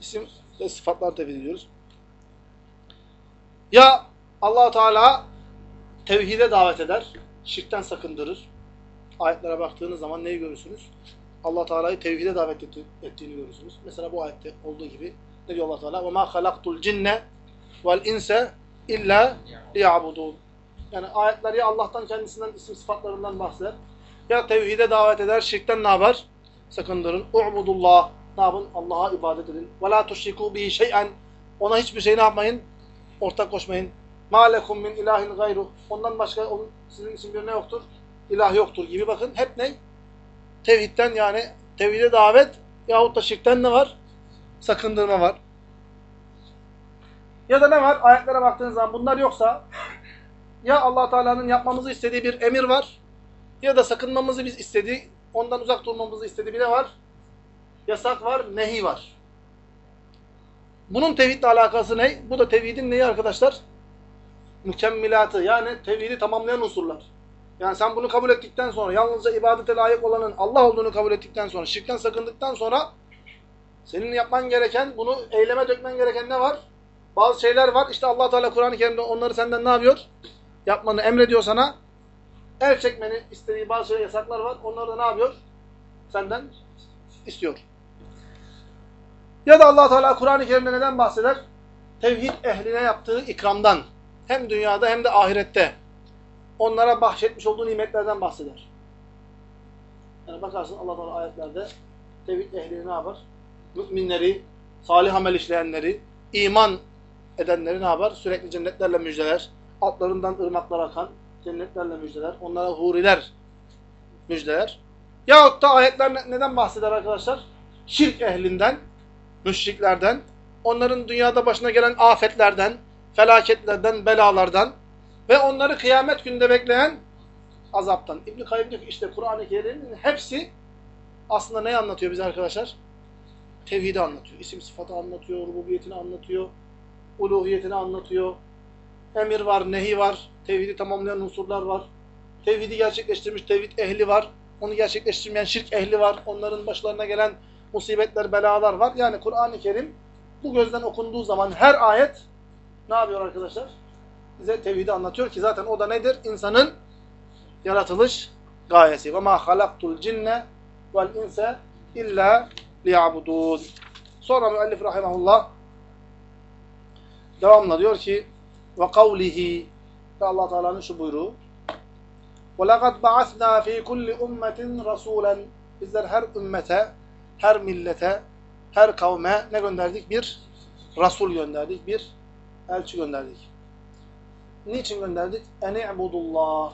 İsim ve sıfatlar tevhid ediyoruz. Ya allah Teala tevhide davet eder, şirkten sakındırır. Ayetlere baktığınız zaman neyi görürsünüz? allah Teala'yı tevhide davet ettiğini görürsünüz. Mesela bu ayette olduğu gibi ne diyor Allah Teala? "Ve ma halaktul cinne vel insa illa liyabudun." Yani ayetler ya Allah'tan kendisinden isim sıfatlarından bahseder. Ya tevhide davet eder, şirkten ne yapar? Sakındırın. U'budullah. Ne yapın? Allah'a ibadet edin. Ve la tuşriku bihi şey'en. Ona hiçbir şey ne yapmayın? Ortak koşmayın. Ma lekum min ilahin gayru. Ondan başka onun, sizin için bir ne yoktur? İlah yoktur gibi bakın. Hep ne? Tevhidden yani tevhide davet yahut da şirkten ne var? Sakındırma var. Ya da ne var? Ayetlere baktığınız zaman bunlar yoksa ya allah Teala'nın yapmamızı istediği bir emir var ya da sakınmamızı biz istediği, ondan uzak durmamızı istediği bir ne var? Yasak var, nehi var. Bunun tevhidle alakası ne? Bu da tevhidin neyi arkadaşlar? Mükemmilatı. Yani tevhidi tamamlayan unsurlar. Yani sen bunu kabul ettikten sonra, yalnızca ibadete layık olanın Allah olduğunu kabul ettikten sonra, şirkten sakındıktan sonra senin yapman gereken, bunu eyleme dökmen gereken ne var? Bazı şeyler var. İşte allah Teala Kur'an-ı Kerim'de onları senden ne yapıyor? Yapmanı emrediyor sana. El çekmeni istediği bazı şey yasaklar var. Onları da ne yapıyor? Senden istiyor. Ya da allah Teala Kur'an-ı Kerim'de neden bahseder? Tevhid ehline yaptığı ikramdan. Hem dünyada hem de ahirette. Onlara bahşetmiş olduğu nimetlerden bahseder. Yani bakarsın allah Teala ayetlerde tevhid ehlini ne yapar? Müminleri, salih amel işleyenleri, iman edenleri ne yapar? Sürekli cennetlerle müjdeler. Altlarından ırmaklar akan cennetlerle müjdeler. Onlara huriler müjdeler. Yahut da ayetler neden bahseder arkadaşlar? Şirk ehlinden, müşriklerden, onların dünyada başına gelen afetlerden, felaketlerden, belalardan ve onları kıyamet günde bekleyen azaptan. İbn-i Kayyum diyor ki işte Kur'an-ı Kerim'in hepsi aslında neyi anlatıyor bize arkadaşlar? Tevhidi anlatıyor. İsim sıfatı anlatıyor, rububiyetini anlatıyor, uluhiyetini anlatıyor. Emir var, nehi var, tevhidi tamamlayan unsurlar var. Tevhidi gerçekleştirmiş tevhid ehli var. Onu gerçekleştirmeyen şirk ehli var. Onların başlarına gelen musibetler, belalar var. Yani Kur'an-ı Kerim bu gözden okunduğu zaman her ayet ne yapıyor arkadaşlar? Bize tevhidi anlatıyor ki zaten o da nedir? İnsanın yaratılış gayesi. Ve ma halaktul cinne vel insa illa liyabudun. Sonra müellif rahimahullah devamla diyor ki ve kavlihi ve Allah Teala'nın şu buyruğu ve laqad ba'athna fi kulli ummetin rasulen bizler her ümmete, her millete, her kavme ne gönderdik? Bir rasul gönderdik, bir elçi gönderdik. Niçin gönderdik? Eni'budullah.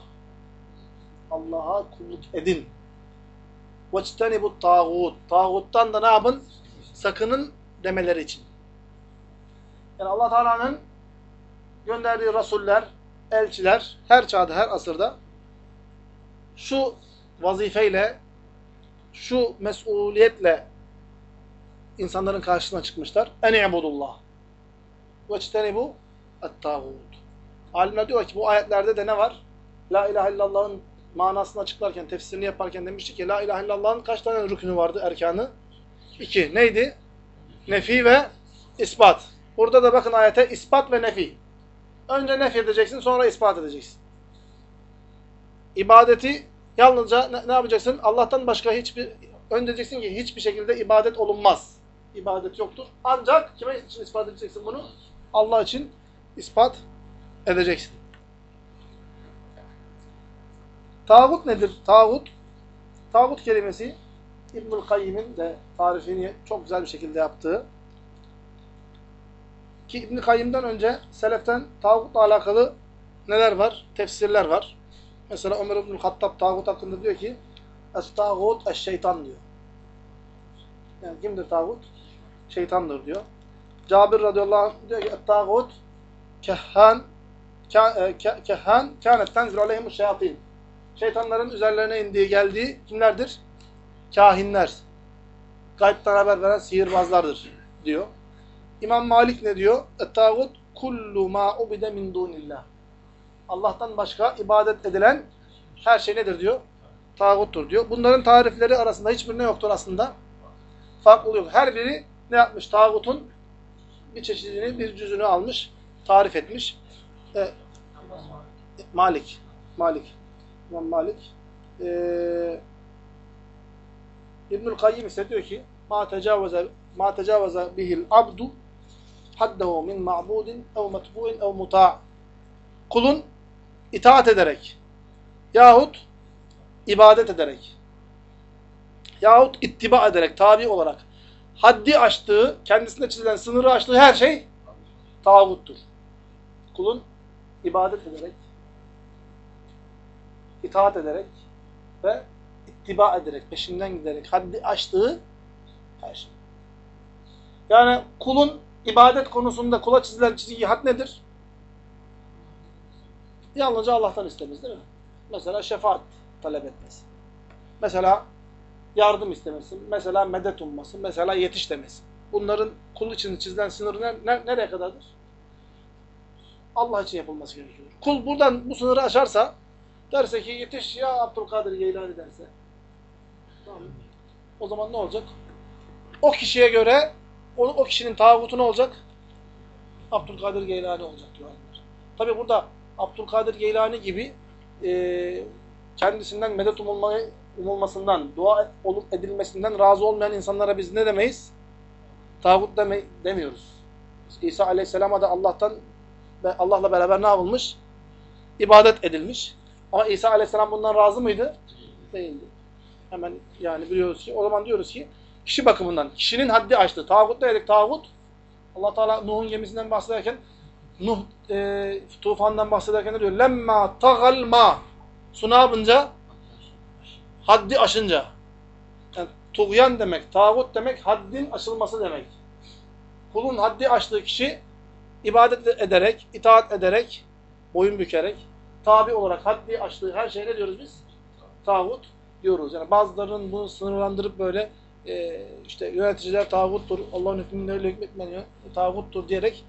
Allah'a kulluk edin. وَاجْتَنِبُ tağut. Tağuttan da ne yapın? Sakının demeleri için. Yani Allah Teala'nın gönderdiği rasuller, elçiler her çağda, her asırda şu vazifeyle, şu mesuliyetle insanların karşısına çıkmışlar. En-i'budullah. Veçtenibu et-tağut. Alimler diyor ki bu ayetlerde de ne var? La ilahe illallah'ın manasını açıklarken, tefsirini yaparken demiştik ki La ilahe illallah'ın kaç tane rükünü vardı, erkanı? İki. Neydi? Nefi ve ispat. Burada da bakın ayete ispat ve nefi. Önce nefi edeceksin, sonra ispat edeceksin. İbadeti yalnızca ne, ne yapacaksın? Allah'tan başka hiçbir, önce diyeceksin ki hiçbir şekilde ibadet olunmaz. İbadet yoktur. Ancak kime için ispat edeceksin bunu? Allah için ispat edeceksin. Tağut nedir? Tağut, tağut kelimesi İbnül Kayyim'in de tarifini çok güzel bir şekilde yaptığı ki İbn Kayyim'den önce seleften tağutla alakalı neler var? Tefsirler var. Mesela Ömer İbn Hattab tağut hakkında diyor ki Es-tağut es-şeytan diyor. Yani kimdir tağut? Şeytandır diyor. Cabir radıyallahu anh diyor ki Et-tağut kehhan kehhan kânet tenzil aleyhimus şeyatin. Şeytanların üzerlerine indiği geldiği kimlerdir? kahinler, gaybtan haber veren sihirbazlardır diyor. İmam Malik ne diyor? Et-tağut kullu ma ubide min dunillah. Allah'tan başka ibadet edilen her şey nedir diyor? Tağuttur diyor. Bunların tarifleri arasında hiçbirine yoktur aslında. Farklı yok. Her biri ne yapmış? Tağutun bir çeşidini, bir cüzünü almış, tarif etmiş. E, Malik. Malik. İmam Malik. Ee, İbnül Kayyim ise diyor ki ma tecavüze ma bihil abdu haddehu min ma'budin ev metbu'in ev muta' kulun itaat ederek yahut ibadet ederek yahut ittiba ederek, tabi olarak haddi aştığı, kendisine çizilen sınırı aştığı her şey tağuttur. Kulun ibadet ederek, itaat ederek ve ittiba ederek, peşinden giderek haddi aştığı her şey. Yani kulun ibadet konusunda kula çizilen çizgi had nedir? Yalnızca Allah'tan istemez değil mi? Mesela şefaat talep etmesi. Mesela yardım istemesi. Mesela medet umması. Mesela yetiş demesi. Bunların kul için çizilen sınırı ne, ne, nereye kadardır? Allah için yapılması gerekiyor. Kul buradan bu sınırı aşarsa derse ki yetiş ya Abdülkadir Geylani derse tamam. o zaman ne olacak? O kişiye göre o, o kişinin tağutu ne olacak? Abdülkadir Geylani olacak diyor alimler. Tabi burada Abdülkadir Geylani gibi e, kendisinden medet umulmayı, umulmasından, dua olup edilmesinden razı olmayan insanlara biz ne demeyiz? Tağut deme, demiyoruz. İsa Aleyhisselam'a da Allah'tan Allah'la beraber ne yapılmış? İbadet edilmiş. Ama İsa Aleyhisselam bundan razı mıydı? Değildi. Hemen yani biliyoruz ki o zaman diyoruz ki kişi bakımından kişinin haddi aştı. Tağut ne dedik? Tağut Allah Teala Nuh'un gemisinden bahsederken Nuh e, tufandan bahsederken diyor lemma tagal ma su ne yapınca haddi aşınca yani tuğyan demek, tağut demek haddin aşılması demek. Kulun haddi aştığı kişi ibadet ederek, itaat ederek, boyun bükerek, tabi olarak haddi aştığı her şeye ne diyoruz biz? Tağut diyoruz. Yani bazılarının bunu sınırlandırıp böyle e, işte yöneticiler tağuttur, Allah'ın hükmünde öyle hükmetmeniyor, tağuttur diyerek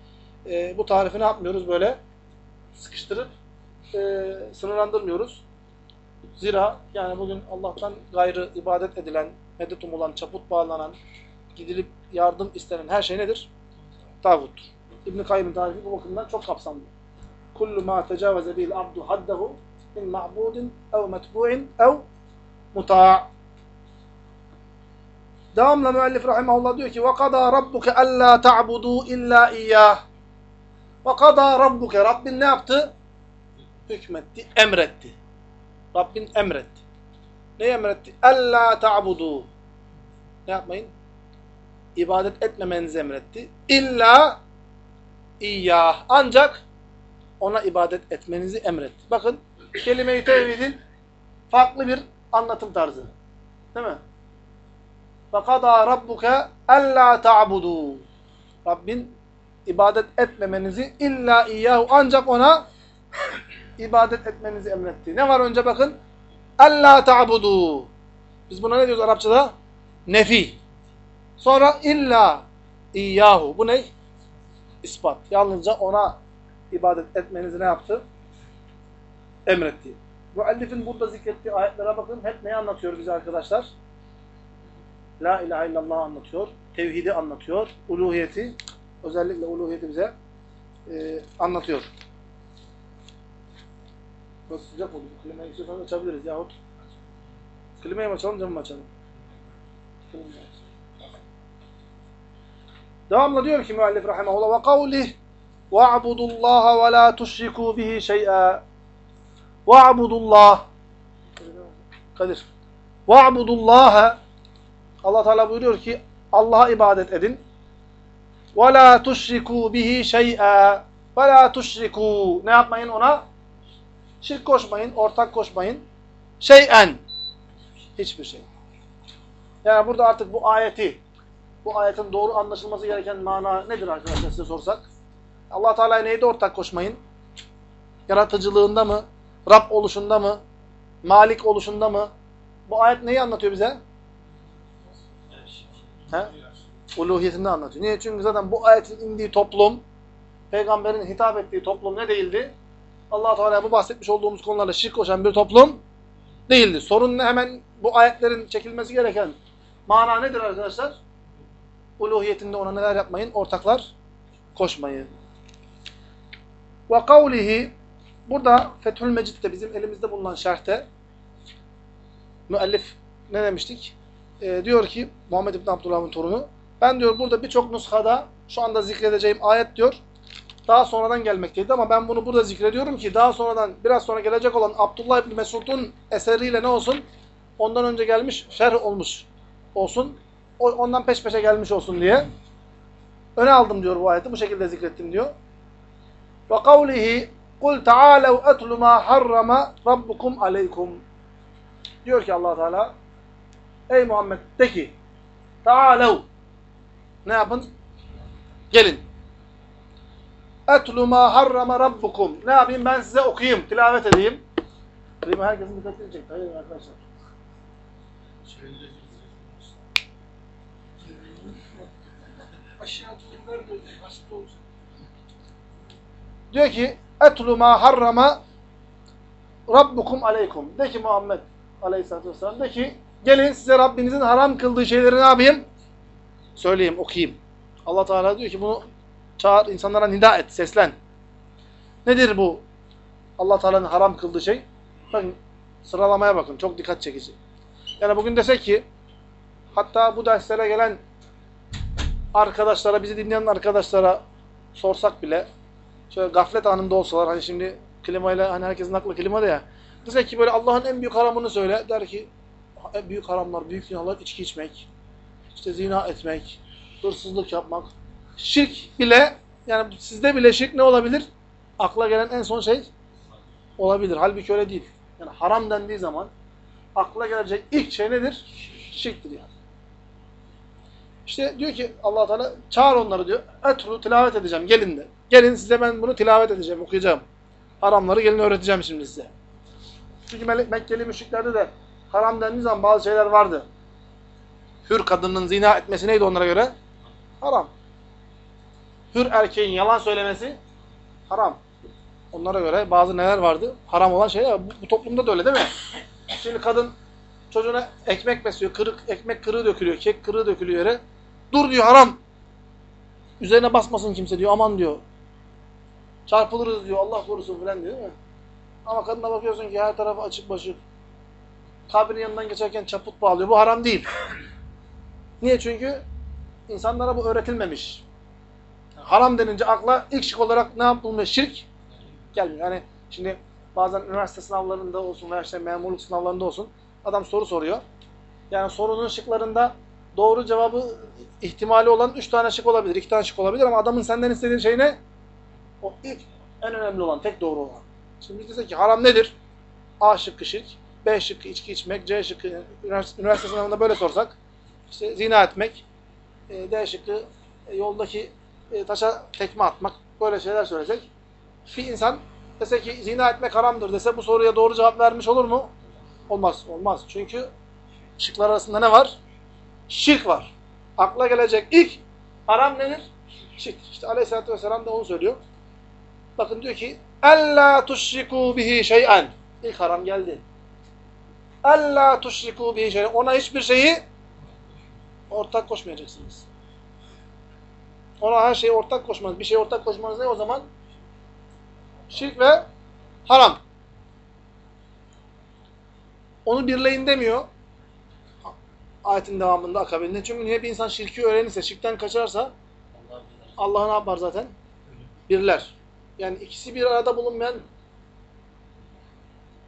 e, bu tarifi ne yapmıyoruz böyle? Sıkıştırıp e, sınırlandırmıyoruz. Zira yani bugün Allah'tan gayrı ibadet edilen, medet umulan, çaput bağlanan, gidilip yardım istenen her şey nedir? Tağuttur. İbn-i Kayyım'ın tarifi bu bakımdan çok kapsamlı Kullu ma tecavüze bil abdu haddehu min ma'budin ev metbu'in ev muta' Devamla müellif rahimahullah diyor ki وَقَضَى رَبُّكَ أَلَّا تَعْبُدُوا إِلَّا إِيَّهِ وَقَضَى رَبُّكَ Rabbin ne yaptı? Hükmetti, emretti. Rabbin emretti. Ne emretti? اَلَّا تَعْبُدُوا Ne yapmayın? İbadet etmemenizi emretti. İlla İyyah. Ancak ona ibadet etmenizi emretti. Bakın kelime-i tevhidin farklı bir anlatım tarzı. Değil mi? فَقَضَى رَبُّكَ اَلَّا تَعْبُدُوا Rabbin ibadet etmemenizi illa iyyahu ancak ona ibadet etmenizi emretti. Ne var önce bakın? اَلَّا تَعْبُدُوا Biz buna ne diyoruz Arapçada? Nefi. Sonra illa iyyahu. Bu ne? İspat. Yalnızca ona ibadet etmenizi ne yaptı? Emretti. Müellifin burada zikrettiği ayetlere bakın. Hep neyi anlatıyor bize arkadaşlar? La ilahe illallah anlatıyor. Tevhidi anlatıyor. Uluhiyeti, özellikle uluhiyeti bize e, anlatıyor. Burası sıcak oldu. Klimayı istiyorsanız açabiliriz yahut klimayı mı açalım, camı mı açalım? Devamlı diyor ki müellif rahimahullah ve kavlih وَاعْبُدُوا اللّٰهَ وَلَا تُشْرِكُوا بِهِ شَيْئًا وَاعْبُدُوا اللّٰهَ Kadir. وَاعْبُدُوا اللّٰهَ Allah Teala buyuruyor ki Allah'a ibadet edin. وَلَا تُشْرِكُوا بِهِ شَيْئًا وَلَا تُشْرِكُوا Ne yapmayın ona? Şirk koşmayın, ortak koşmayın. Şeyen. Hiçbir şey. Yani burada artık bu ayeti, bu ayetin doğru anlaşılması gereken mana nedir arkadaşlar size sorsak? Allah Teala'ya neyde ortak koşmayın? Yaratıcılığında mı? Rab oluşunda mı? Malik oluşunda mı? Bu ayet neyi anlatıyor bize? He? Uluhiyetini anlatıyor. Niye? Çünkü zaten bu ayetin indiği toplum, peygamberin hitap ettiği toplum ne değildi? allah Teala bu bahsetmiş olduğumuz konularla şirk koşan bir toplum değildi. Sorun ne? Hemen bu ayetlerin çekilmesi gereken mana nedir arkadaşlar? Uluhiyetinde ona neler yapmayın? Ortaklar koşmayın. Ve kavlihi burada Fethül Mecid'de bizim elimizde bulunan şerhte müellif ne demiştik? Ee, diyor ki Muhammed İbn Abdullah'ın torunu ben diyor burada birçok nuskada şu anda zikredeceğim ayet diyor daha sonradan gelmekteydi ama ben bunu burada zikrediyorum ki daha sonradan biraz sonra gelecek olan Abdullah İbni Mesud'un eseriyle ne olsun? Ondan önce gelmiş, şerh olmuş olsun. Ondan peş peşe gelmiş olsun diye. Öne aldım diyor bu ayeti. Bu şekilde zikrettim diyor. Kavlihi kul ta'alev etlu ma harrama rabbukum aleykum. Diyor ki allah Teala Ey Muhammed de ki ta'alev ne yapın? Gelin. Etlu ma harrama rabbukum. Ne yapayım ben size okuyayım, tilavet edeyim. Klima herkesin dikkatini çekti. Hayır arkadaşlar. Diyor ki etlu ma harrama rabbukum aleykum. De ki Muhammed aleyhissalatü vesselam de ki gelin size Rabbinizin haram kıldığı şeyleri ne yapayım? Söyleyeyim, okuyayım. Allah Teala diyor ki bunu çağır, insanlara nida et, seslen. Nedir bu? Allah Teala'nın haram kıldığı şey. Bakın sıralamaya bakın. Çok dikkat çekici. Yani bugün desek ki hatta bu derslere gelen arkadaşlara, bizi dinleyen arkadaşlara sorsak bile şöyle gaflet anında olsalar hani şimdi klimayla hani herkesin aklı klimada ya desek ki böyle Allah'ın en büyük haramını söyle der ki en büyük haramlar, büyük günahlar içki içmek, işte zina etmek, hırsızlık yapmak, şirk bile yani sizde bile şirk ne olabilir? Akla gelen en son şey olabilir. Halbuki öyle değil. Yani haram dendiği zaman akla gelecek ilk şey nedir? Şirktir yani. İşte diyor ki allah Teala çağır onları diyor. Etru tilavet edeceğim. Gelin de. Gelin size ben bunu tilavet edeceğim, okuyacağım. Haramları gelin öğreteceğim şimdi size. Çünkü Mekkeli müşriklerde de haram dendiği zaman bazı şeyler vardı. Hür kadının zina etmesi neydi onlara göre? Haram. Hür erkeğin yalan söylemesi haram. Onlara göre bazı neler vardı? Haram olan şeyler. Bu, bu toplumda da öyle değil mi? Şimdi kadın çocuğuna ekmek besliyor. Kırık, ekmek kırığı dökülüyor. Kek kırığı dökülüyor yere. Dur diyor haram. Üzerine basmasın kimse diyor. Aman diyor. Çarpılırız diyor. Allah korusun falan diyor değil mi? Ama kadına bakıyorsun ki her tarafı açık başık. Kabrin yanından geçerken çaput bağlıyor. Bu haram değil. Niye? Çünkü insanlara bu öğretilmemiş. Haram denince akla ilk şık olarak ne yapılmış? Şirk gelmiyor. Yani şimdi bazen üniversite sınavlarında olsun veya işte memurluk sınavlarında olsun adam soru soruyor. Yani sorunun şıklarında doğru cevabı ihtimali olan üç tane şık olabilir, iki tane şık olabilir ama adamın senden istediği şey ne? O ilk en önemli olan, tek doğru olan. Şimdi biz desek ki haram nedir? A şıkkı şirk, B şıkkı içki içmek, C şıkkı üniversite sınavında böyle sorsak işte zina etmek, e, D şıkkı e, yoldaki e, taşa tekme atmak, böyle şeyler söylesek bir insan dese ki zina etmek haramdır dese bu soruya doğru cevap vermiş olur mu? Olmaz. Olmaz. Çünkü şıklar arasında ne var? Şirk var. Akla gelecek ilk haram nedir? Şirk. İşte aleyhissalatü vesselam da onu söylüyor. Bakın diyor ki Ella tuşriku bihi şey'en İlk haram geldi. Ella tuşriku bihi şey'en Ona hiçbir şeyi ortak koşmayacaksınız. Ona her şeyi ortak koşmanız. Bir şey ortak koşmanız ne o zaman? Şirk ve haram. Onu birleyin demiyor. Ayetin devamında akabinde. Çünkü niye bir insan şirki öğrenirse, şirkten kaçarsa Allah, Allah ne yapar zaten? Birler. Yani ikisi bir arada bulunmayan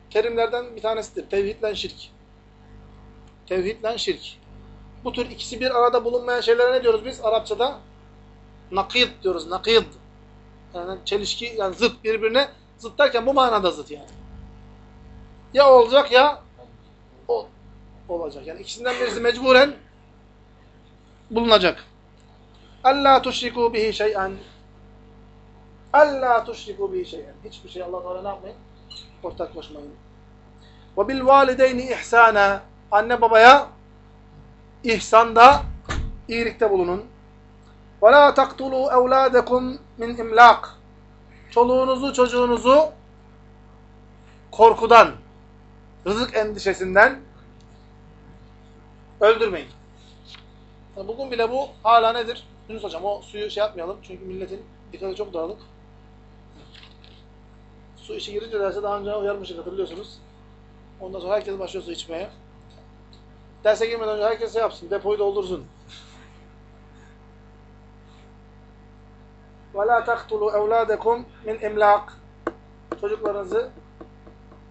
terimlerden bir tanesidir. Tevhidle şirk. Tevhidle şirk. Bu tür ikisi bir arada bulunmayan şeylere ne diyoruz biz Arapçada? Nakid diyoruz. Nakid. Yani çelişki, yani zıt birbirine. Zıt derken bu manada zıt yani. Ya olacak ya o olacak. Yani ikisinden birisi mecburen bulunacak. Allah tuşriku bihi şey'en. Allah tuşriku bi şeyen. Hiçbir şey Allah Teala ne yapmayın? Ortaklaşmayın. Ve bil valideyni ihsana. Anne babaya ihsanda, iyilikte bulunun. Ve la taktulu evladekum min imlak. Çoluğunuzu, çocuğunuzu korkudan, rızık endişesinden öldürmeyin. Bugün bile bu hala nedir? Yunus hocam o suyu şey yapmayalım çünkü milletin dikkati çok dağılık. Su işi girince derse daha önce uyarmıştık hatırlıyorsunuz. Ondan sonra herkes başlıyor su içmeye. Derse girmeden önce herkes şey yapsın, depoyu doldursun. وَلَا تَقْتُلُوا اَوْلَادَكُمْ min imlak. Çocuklarınızı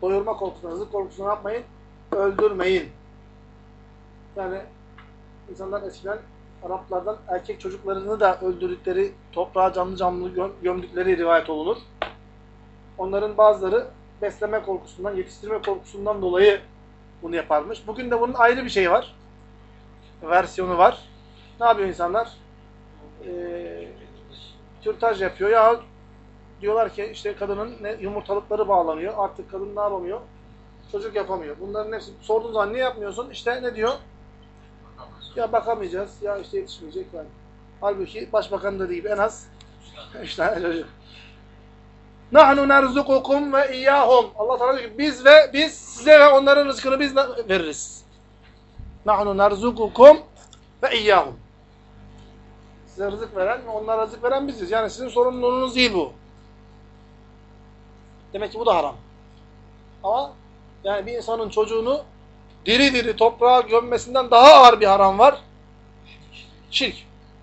doyurma korkusuna, rızık korkusuna yapmayın? Öldürmeyin. Yani insanlar eskiden Araplardan erkek çocuklarını da öldürdükleri, toprağa canlı canlı gömdükleri rivayet olunur. Onların bazıları besleme korkusundan, yetiştirme korkusundan dolayı bunu yaparmış. Bugün de bunun ayrı bir şeyi var. Versiyonu var. Ne yapıyor insanlar? Ee, kürtaj yapıyor. Ya diyorlar ki işte kadının ne, yumurtalıkları bağlanıyor. Artık kadın ne yapamıyor? Çocuk yapamıyor. Bunların hepsi sorduğun zaman niye yapmıyorsun? İşte ne diyor? Ya bakamayacağız, ya işte yetişmeyecek falan. Halbuki başbakan da değil en az üç tane çocuk. Nahnu nerzukukum ve iyyahum. Allah Teala diyor ki biz ve biz size ve onların rızkını biz veririz. Nahnu nerzukukum ve iyyahum. Size rızık veren ve onlara rızık veren biziz. Yani sizin sorumluluğunuz değil bu. Demek ki bu da haram. Ama yani bir insanın çocuğunu diri diri toprağa gömmesinden daha ağır bir haram var. Şirk.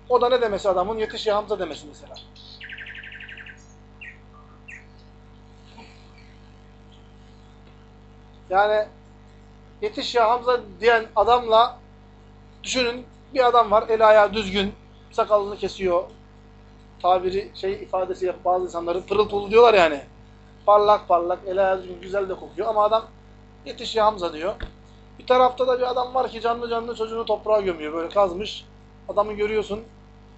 O da ne demesi adamın? Yetiş ya Hamza demesi mesela. Yani yetiş ya Hamza diyen adamla düşünün bir adam var el ayağı düzgün sakalını kesiyor. Tabiri şey ifadesi yap bazı insanların pırıl pırıl diyorlar yani. Parlak parlak el ayağı düzgün güzel de kokuyor ama adam yetiş ya Hamza diyor. Bir tarafta da bir adam var ki canlı canlı çocuğunu toprağa gömüyor böyle kazmış. Adamı görüyorsun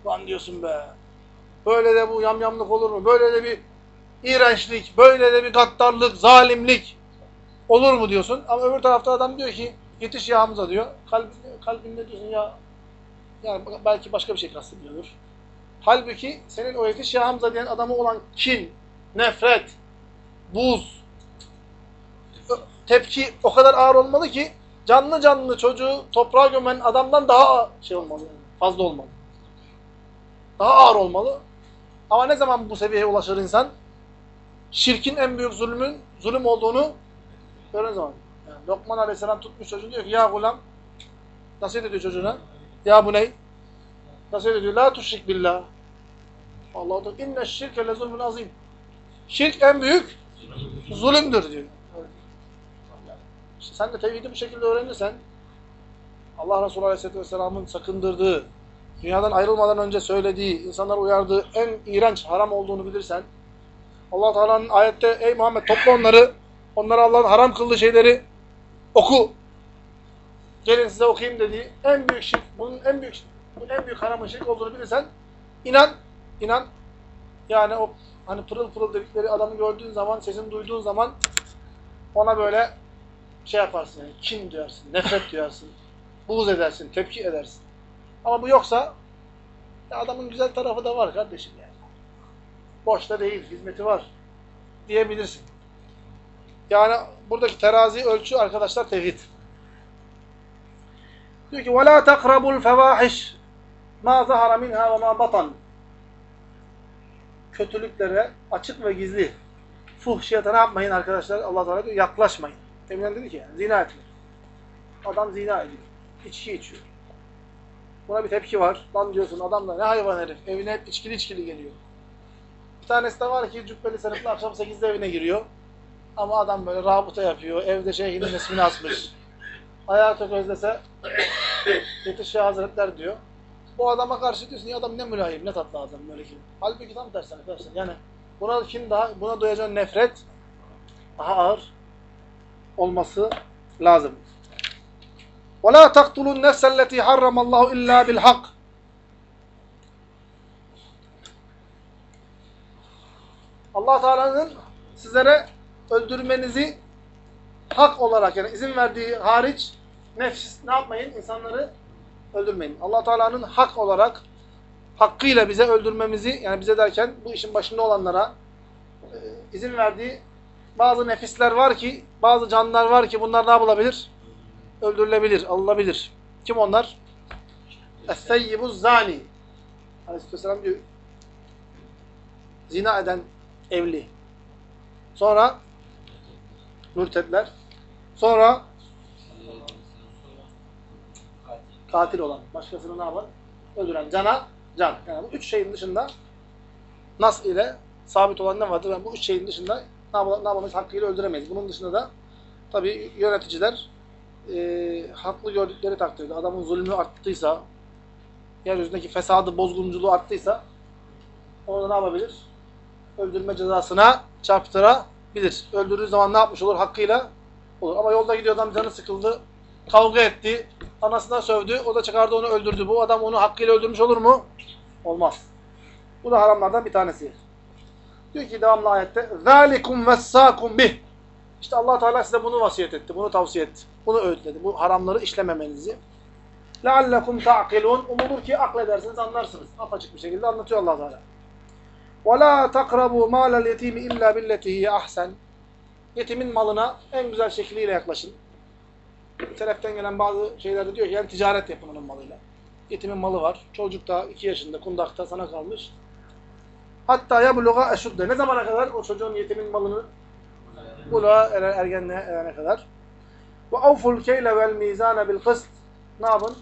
lan diyorsun be böyle de bu yamyamlık olur mu? Böyle de bir iğrençlik böyle de bir gaddarlık zalimlik Olur mu diyorsun? Ama öbür tarafta adam diyor ki yetiş ya Hamza diyor. Kalb, kalbinde diyorsun ya yani belki başka bir şey kastediyordur. Halbuki senin o yetiş ya Hamza diyen adamı olan kin, nefret, buz, tepki o kadar ağır olmalı ki canlı canlı çocuğu toprağa gömen adamdan daha şey olmalı. Fazla olmalı. Daha ağır olmalı. Ama ne zaman bu seviyeye ulaşır insan? Şirkin en büyük zulmün zulüm olduğunu Gördüğün zaman. Yani Lokman Aleyhisselam tutmuş çocuğunu diyor ki ya gulam nasıl ediyor çocuğuna? Ya bu ney? Nasıl ediyor? La tuşrik billah. Allah da inne şirke le zulmün azim. Şirk en büyük zulümdür diyor. İşte sen de tevhidi bu şekilde öğrenirsen Allah Resulü Aleyhisselatü Vesselam'ın sakındırdığı, dünyadan ayrılmadan önce söylediği, insanlar uyardığı en iğrenç haram olduğunu bilirsen Allah Teala'nın ayette ey Muhammed topla onları Onlara Allah'ın haram kıldığı şeyleri oku. Gelin size okuyayım dediği en büyük şirk, bunun en büyük en büyük haramın şirk olduğunu bilirsen inan, inan. Yani o hani pırıl pırıl dedikleri adamı gördüğün zaman, sesini duyduğun zaman ona böyle şey yaparsın yani kin duyarsın, nefret duyarsın, buğz edersin, tepki edersin. Ama bu yoksa adamın güzel tarafı da var kardeşim yani. Boşta değil, hizmeti var diyebilirsin. Yani buradaki terazi ölçü arkadaşlar tevhid. Diyor ki وَلَا تَقْرَبُوا الْفَوَاحِشِ مَا ظَهَرَ مِنْهَا وَمَا بَطَنْ Kötülüklere açık ve gizli fuhşiyata ne yapmayın arkadaşlar? Allah Teala diyor yaklaşmayın. Eminden dedi ki yani, zina etmeyin. Adam zina ediyor. İçki içiyor. Buna bir tepki var. Lan diyorsun adam da ne hayvan herif. Evine hep içkili içkili geliyor. Bir tanesi de var ki cübbeli sarıklı akşam 8'de evine giriyor. Ama adam böyle rabıta yapıyor. Evde şeyhinin ismini asmış. Hayatı özlese Yetiş Şeyh Hazretler diyor. O adama karşı diyorsun ya adam ne mülayim, ne tatlı adam böyle ki. Halbuki tam tersine tersine. Yani buna kim daha buna duyacağın nefret daha ağır olması lazım. وَلَا تَقْتُلُوا النَّفْسَ الَّتِي حَرَّمَ اللّٰهُ اِلَّا بِالْحَقِّ Allah Teala'nın sizlere öldürmenizi hak olarak yani izin verdiği hariç nefs ne yapmayın? insanları öldürmeyin. Allah Teala'nın hak olarak hakkıyla bize öldürmemizi yani bize derken bu işin başında olanlara e, izin verdiği bazı nefisler var ki, bazı canlılar var ki bunlar ne yapılabilir? Öldürülebilir, alınabilir. Kim onlar? Es-seyyibu zani. Aleyhisselam diyor. Zina eden evli. Sonra mürtedler. Sonra katil olan. Başkasını ne yapar? Öldüren. Cana can. Yani bu üç şeyin dışında nas ile sabit olan ne vardır? Yani bu üç şeyin dışında ne, yap ne yapamayız? Hakkıyla öldüremeyiz. Bunun dışında da tabi yöneticiler e, haklı gördükleri takdirde adamın zulmü arttıysa yeryüzündeki fesadı, bozgunculuğu arttıysa orada ne yapabilir? Öldürme cezasına çarptırabilir Öldürdüğü zaman ne yapmış olur? Hakkıyla olur. Ama yolda gidiyor adam canı sıkıldı, kavga etti, anasına sövdü, o da çıkardı onu öldürdü. Bu adam onu hakkıyla öldürmüş olur mu? Olmaz. Bu da haramlardan bir tanesi. Diyor ki devamlı ayette ذَٰلِكُمْ وَسَّاكُمْ bih. İşte allah Teala size bunu vasiyet etti, bunu tavsiye etti. Bunu öğütledi. Bu haramları işlememenizi. لَعَلَّكُمْ تَعْقِلُونَ Umulur ki akledersiniz, anlarsınız. Apaçık bir şekilde anlatıyor allah Teala. وَلَا تَقْرَبُوا مَالَ الْيَتِيمِ اِلَّا بِالَّتِهِ هِيَ ahsen. Yetimin malına en güzel şekliyle yaklaşın. Seleften gelen bazı şeylerde diyor ki yani ticaret yapın onun malıyla. Yetimin malı var. Çocuk da 2 yaşında kundakta sana kalmış. Hatta ya buluğa eşudde. Ne zamana kadar? O çocuğun yetimin malını buluğa erer, ergenliğe erene kadar. Ve avful keyle vel mizane bil kıst. Ne yapın?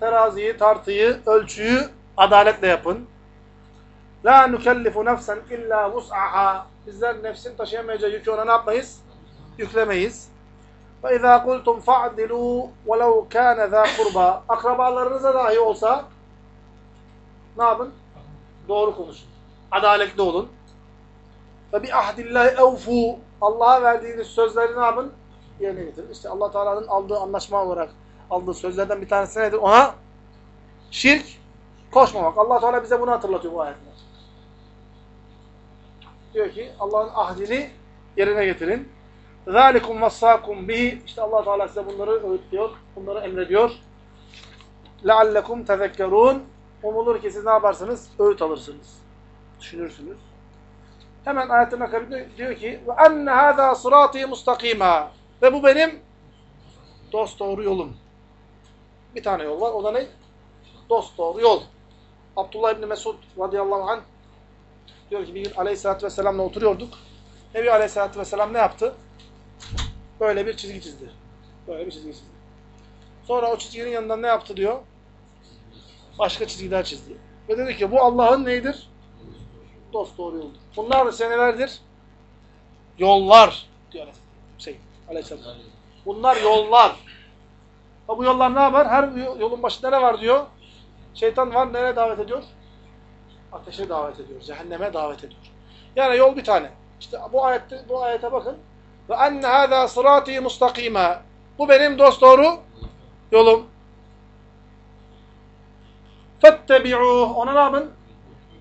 Teraziyi, tartıyı, ölçüyü adaletle yapın. La nukellifu nefsen illa vus'aha. Bizler nefsin taşıyamayacağı yükü ona ne yapmayız? Yüklemeyiz. Ve izâ kultum fa'dilû velev kâne zâ kurba. Akrabalarınıza dahi olsa ne yapın? Doğru konuşun. Adaletli olun. Ve bi ahdillahi evfu. Allah'a verdiğiniz sözleri ne yapın? Yerine getirin. İşte Allah Teala'nın aldığı anlaşma olarak aldığı sözlerden bir tanesi nedir? Ona şirk koşmamak. Allah Teala bize bunu hatırlatıyor bu ayetler Diyor ki Allah'ın ahdini yerine getirin. ذَٰلِكُمْ وَصَّاكُمْ bihi İşte allah Teala size bunları öğütlüyor, bunları emrediyor. لَعَلَّكُمْ تَذَكَّرُونَ Umulur ki siz ne yaparsınız? Öğüt alırsınız. Düşünürsünüz. Hemen ayetin akabinde diyor ki وَاَنَّ هَذَا صِرَاطِي مُسْتَقِيمًا Ve bu benim dost doğru yolum. Bir tane yol var. O da ne? Dost doğru yol. Abdullah İbni Mesud radıyallahu anh diyor ki bir gün aleyhissalatü vesselamla oturuyorduk. Nebi aleyhissalatü vesselam ne yaptı? Böyle bir çizgi çizdi. Böyle bir çizgi çizdi. Sonra o çizginin yanından ne yaptı diyor? Başka çizgiler çizdi. Ve dedi ki bu Allah'ın neydir? Dost doğru yoldur. Bunlar da senelerdir yollar diyor şey, aleyhisselam. Bunlar yollar. Ha bu yollar ne yapar? Her yolun başında ne var diyor? Şeytan var. Nereye davet ediyor? Ateşe davet ediyor. Cehenneme davet ediyor. Yani yol bir tane. İşte bu ayette bu ayete bakın. Ve enne hâzâ sırâtî mustakîmâ. Bu benim dost doğru yolum. Fettebi'ûh. Ona ne yapın?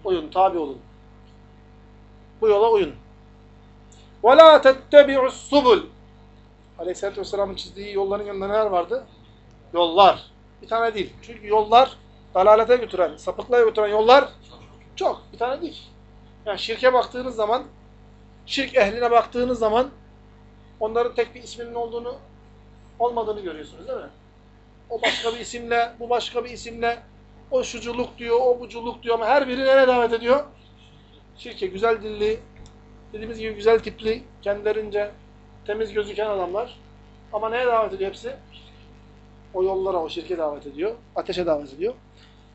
Uyun, tabi olun. Bu yola uyun. Ve lâ tettebi'us subul. Aleyhisselatü Vesselam'ın çizdiği yolların yanında neler vardı? Yollar. Bir tane değil. Çünkü yollar dalalete götüren, sapıklığa götüren yollar çok. Bir tane değil. Yani şirke baktığınız zaman, şirk ehline baktığınız zaman onların tek bir isminin olduğunu, olmadığını görüyorsunuz değil mi? O başka bir isimle, bu başka bir isimle, o şuculuk diyor, o buculuk diyor ama her biri nereye davet ediyor? Şirke, güzel dilli, dediğimiz gibi güzel tipli, kendilerince temiz gözüken adamlar. Ama neye davet ediyor hepsi? O yollara, o şirke davet ediyor. Ateşe davet ediyor.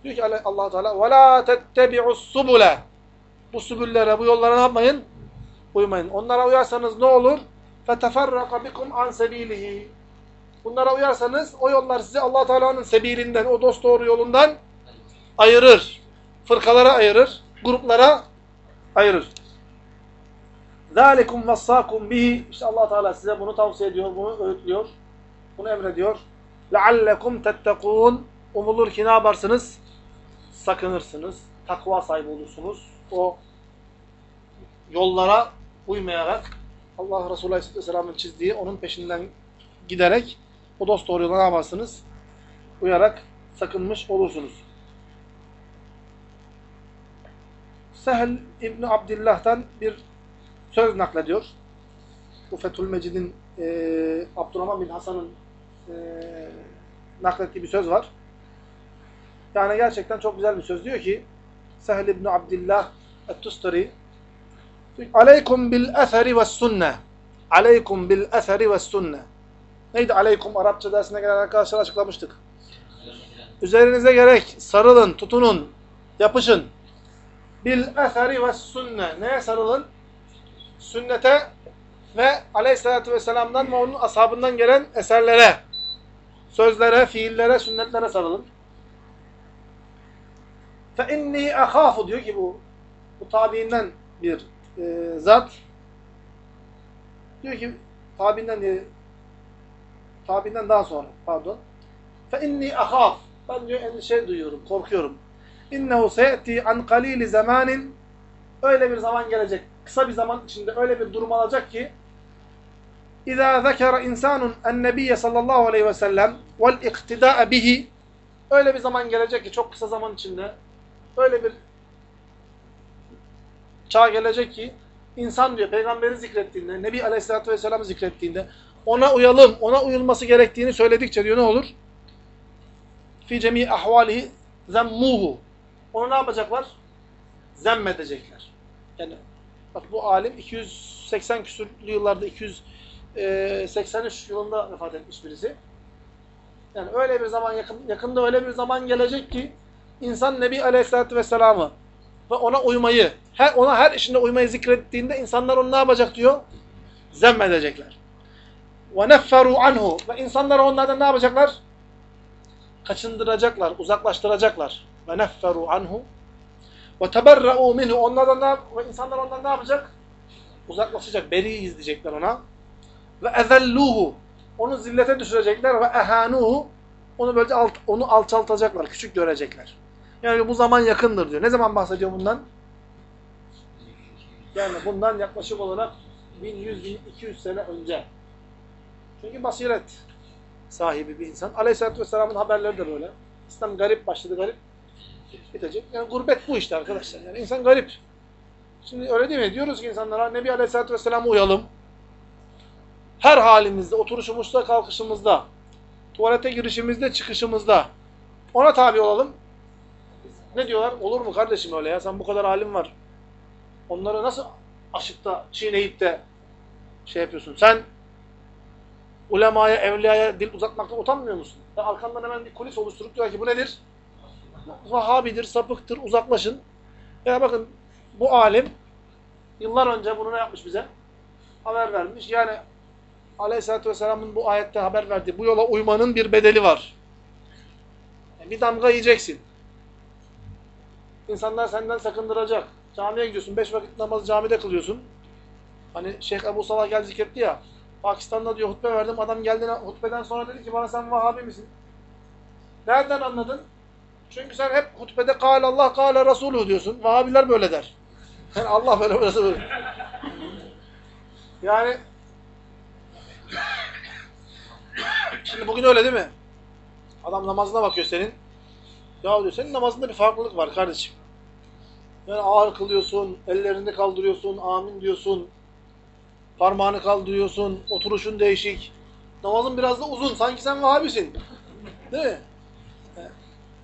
Diyor ki allah Teala وَلَا تَتَّبِعُ السُّبُلَ Bu sübüllere, bu yollara ne yapmayın? Uymayın. Onlara uyarsanız ne olur? فَتَفَرَّقَ بِكُمْ عَنْ سَب۪يلِهِ Bunlara uyarsanız o yollar sizi allah Teala'nın sebilinden, o dost doğru yolundan ayırır. Fırkalara ayırır. Gruplara ayırır. ذَٰلِكُمْ وَصَّاكُمْ bihi İşte allah Teala size bunu tavsiye ediyor, bunu öğütlüyor, bunu emrediyor. لَعَلَّكُمْ تَتَّقُونَ Umulur ki ne yaparsınız? Sakınırsınız, takva sahibi olursunuz. O yollara uymayarak Allah Resulü Aleyhisselam'ın çizdiği onun peşinden giderek o dost doğru yola ne yaparsınız? Uyarak sakınmış olursunuz. Sehl İbni Abdillah'tan bir söz naklediyor. Bu Fethül Mecid'in e, Abdurrahman bin Hasan'ın e, naklettiği bir söz var. Yani gerçekten çok güzel bir söz. Diyor ki Sehl İbni Abdillah Et-Tustari Aleykum bil eseri ve sünne. Aleykum bil eseri ve sünne. Neydi aleykum? Arapça dersine gelen arkadaşlar açıklamıştık. Üzerinize gerek sarılın, tutunun, yapışın. Bil eseri ve sünne. Neye sarılın? Sünnete ve aleyhissalatü vesselam'dan ve onun ashabından gelen eserlere, sözlere, fiillere, sünnetlere sarılın. Fe inni ahafu diyor ki bu bu tabiinden bir e, zat diyor ki tabiinden diye tabiinden daha sonra pardon fe inni ahaf ben diyor endişe duyuyorum, korkuyorum. İnnehu seyeti an qalili zamanin öyle bir zaman gelecek. Kısa bir zaman içinde öyle bir durum alacak ki İza zekara insanun en-nebiyye sallallahu aleyhi ve sellem iktida'a bihi öyle bir zaman gelecek ki çok kısa zaman içinde öyle bir çağ gelecek ki insan diyor peygamberi zikrettiğinde, Nebi Aleyhisselatü Vesselam'ı zikrettiğinde ona uyalım, ona uyulması gerektiğini söyledikçe diyor ne olur? Fi cemi ahvalihi zemmuhu. Onu ne yapacaklar? Zemmedecekler. Yani bak bu alim 280 küsürlü yıllarda 283 yılında vefat etmiş birisi. Yani öyle bir zaman yakın, yakında öyle bir zaman gelecek ki insan Nebi Aleyhisselatü Vesselam'ı ve ona uymayı, her, ona her işinde uymayı zikrettiğinde insanlar onu ne yapacak diyor? Zemmedecekler. وَنَفَّرُوا anhu Ve insanlar onlardan ne yapacaklar? Kaçındıracaklar, uzaklaştıracaklar. وَنَفَّرُوا anhu وَتَبَرَّعُوا minhu Onlardan ne, ve insanlar ondan ne yapacak? Uzaklaşacak, beri izleyecekler ona. Ve ezelluhu Onu zillete düşürecekler ve ehanuhu Onu böylece alt, onu alçaltacaklar, küçük görecekler. Yani bu zaman yakındır diyor. Ne zaman bahsediyor bundan? Yani bundan yaklaşık olarak 1100-1200 sene önce. Çünkü basiret sahibi bir insan. Aleyhisselatü Vesselam'ın haberleri de böyle. İslam garip başladı, garip bitecek. Yani gurbet bu işte arkadaşlar. Yani insan garip. Şimdi öyle değil mi? Diyoruz ki insanlara Nebi Aleyhisselatü Vesselam'a uyalım. Her halimizde, oturuşumuzda, kalkışımızda, tuvalete girişimizde, çıkışımızda ona tabi olalım. Ne diyorlar? Olur mu kardeşim öyle ya? Sen bu kadar alim var. Onları nasıl aşıkta, çiğneyip de şey yapıyorsun? Sen ulemaya, evliyaya dil uzatmaktan utanmıyor musun? Ya arkandan hemen bir kulis oluşturup diyor ki bu nedir? Vahabidir, sapıktır, uzaklaşın. Ya bakın bu alim yıllar önce bunu ne yapmış bize? Haber vermiş. Yani Aleyhisselatü Vesselam'ın bu ayette haber verdiği bu yola uymanın bir bedeli var. Yani bir damga yiyeceksin. İnsanlar senden sakındıracak. Camiye gidiyorsun. Beş vakit namazı camide kılıyorsun. Hani Şeyh Ebu Salah geldi zikretti ya. Pakistan'da diyor hutbe verdim. Adam geldi hutbeden sonra dedi ki bana sen Vahabi misin? Nereden anladın? Çünkü sen hep hutbede kâle Allah kâle Resulü diyorsun. Vahabiler böyle der. Yani Allah böyle böyle böyle. Yani şimdi bugün öyle değil mi? Adam namazına bakıyor senin. Ya diyor senin namazında bir farklılık var kardeşim. Yani ağır kılıyorsun, ellerini kaldırıyorsun, amin diyorsun. Parmağını kaldırıyorsun, oturuşun değişik. Namazın biraz da uzun. Sanki sen Vahabisin. Değil mi?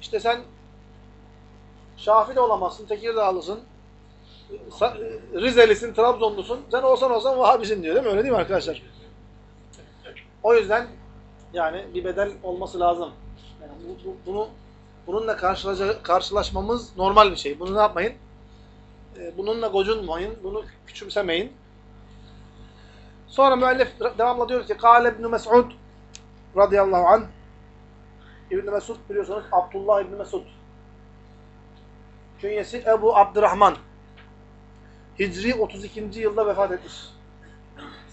İşte sen Şafi de olamazsın, Tekirdağlısın. Rizelisin, Trabzonlusun. Sen olsan olsan Vahabisin diyor değil mi? Öyle değil mi arkadaşlar? O yüzden yani bir bedel olması lazım. Yani bu, bu, bunu bununla karşılaşmamız normal bir şey. Bunu ne yapmayın? Bununla gocunmayın. Bunu küçümsemeyin. Sonra müellif devamla diyor ki Kâle İbn-i Mes'ud radıyallahu anh İbn-i Mesud biliyorsunuz Abdullah İbn-i Mesud. Künyesi Ebu Abdurrahman. Hicri 32. yılda vefat etmiş.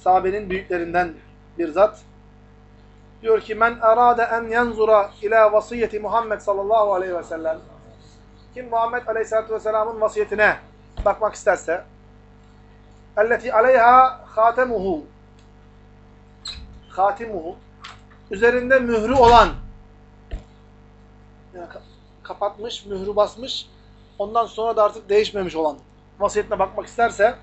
Sahabenin büyüklerinden bir zat diyor ki men arada en yanzura ila vasiyeti Muhammed sallallahu aleyhi ve sellem. Kim Muhammed aleyhissalatu vesselam'ın vasiyetine bakmak isterse elleti aleyha hatemuhu hatimuhu üzerinde mührü olan yani kapatmış, mührü basmış ondan sonra da artık değişmemiş olan vasiyetine bakmak isterse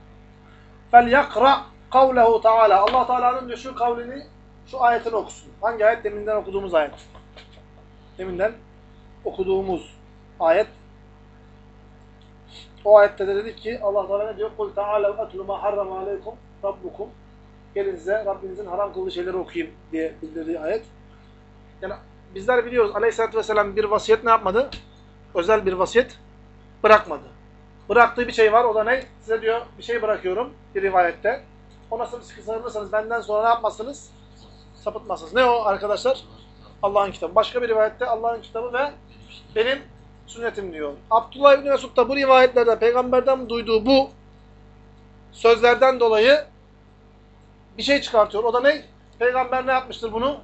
fel yakra kavlehu taala. Allah Teala'nın şu kavlini şu ayetini okusun. Hangi ayet? Deminden okuduğumuz ayet. Deminden okuduğumuz ayet. O ayette de dedik ki Allah Teala ne diyor? "Kul ta'alev etlu ma harrama aleykum rabbukum." Gelin size Rabbinizin haram kıldığı şeyleri okuyayım diye bildirdiği ayet. Yani bizler biliyoruz Aleyhisselatü Vesselam bir vasiyet ne yapmadı? Özel bir vasiyet bırakmadı. Bıraktığı bir şey var. O da ne? Size diyor bir şey bırakıyorum bir rivayette. Ona sımsıkı sarılırsanız benden sonra ne yapmazsınız? Sapıtmazsınız. Ne o arkadaşlar? Allah'ın kitabı. Başka bir rivayette Allah'ın kitabı ve benim sünnetim diyor. Abdullah İbni Mesud da bu rivayetlerden peygamberden duyduğu bu sözlerden dolayı bir şey çıkartıyor. O da ne? Peygamber ne yapmıştır bunu?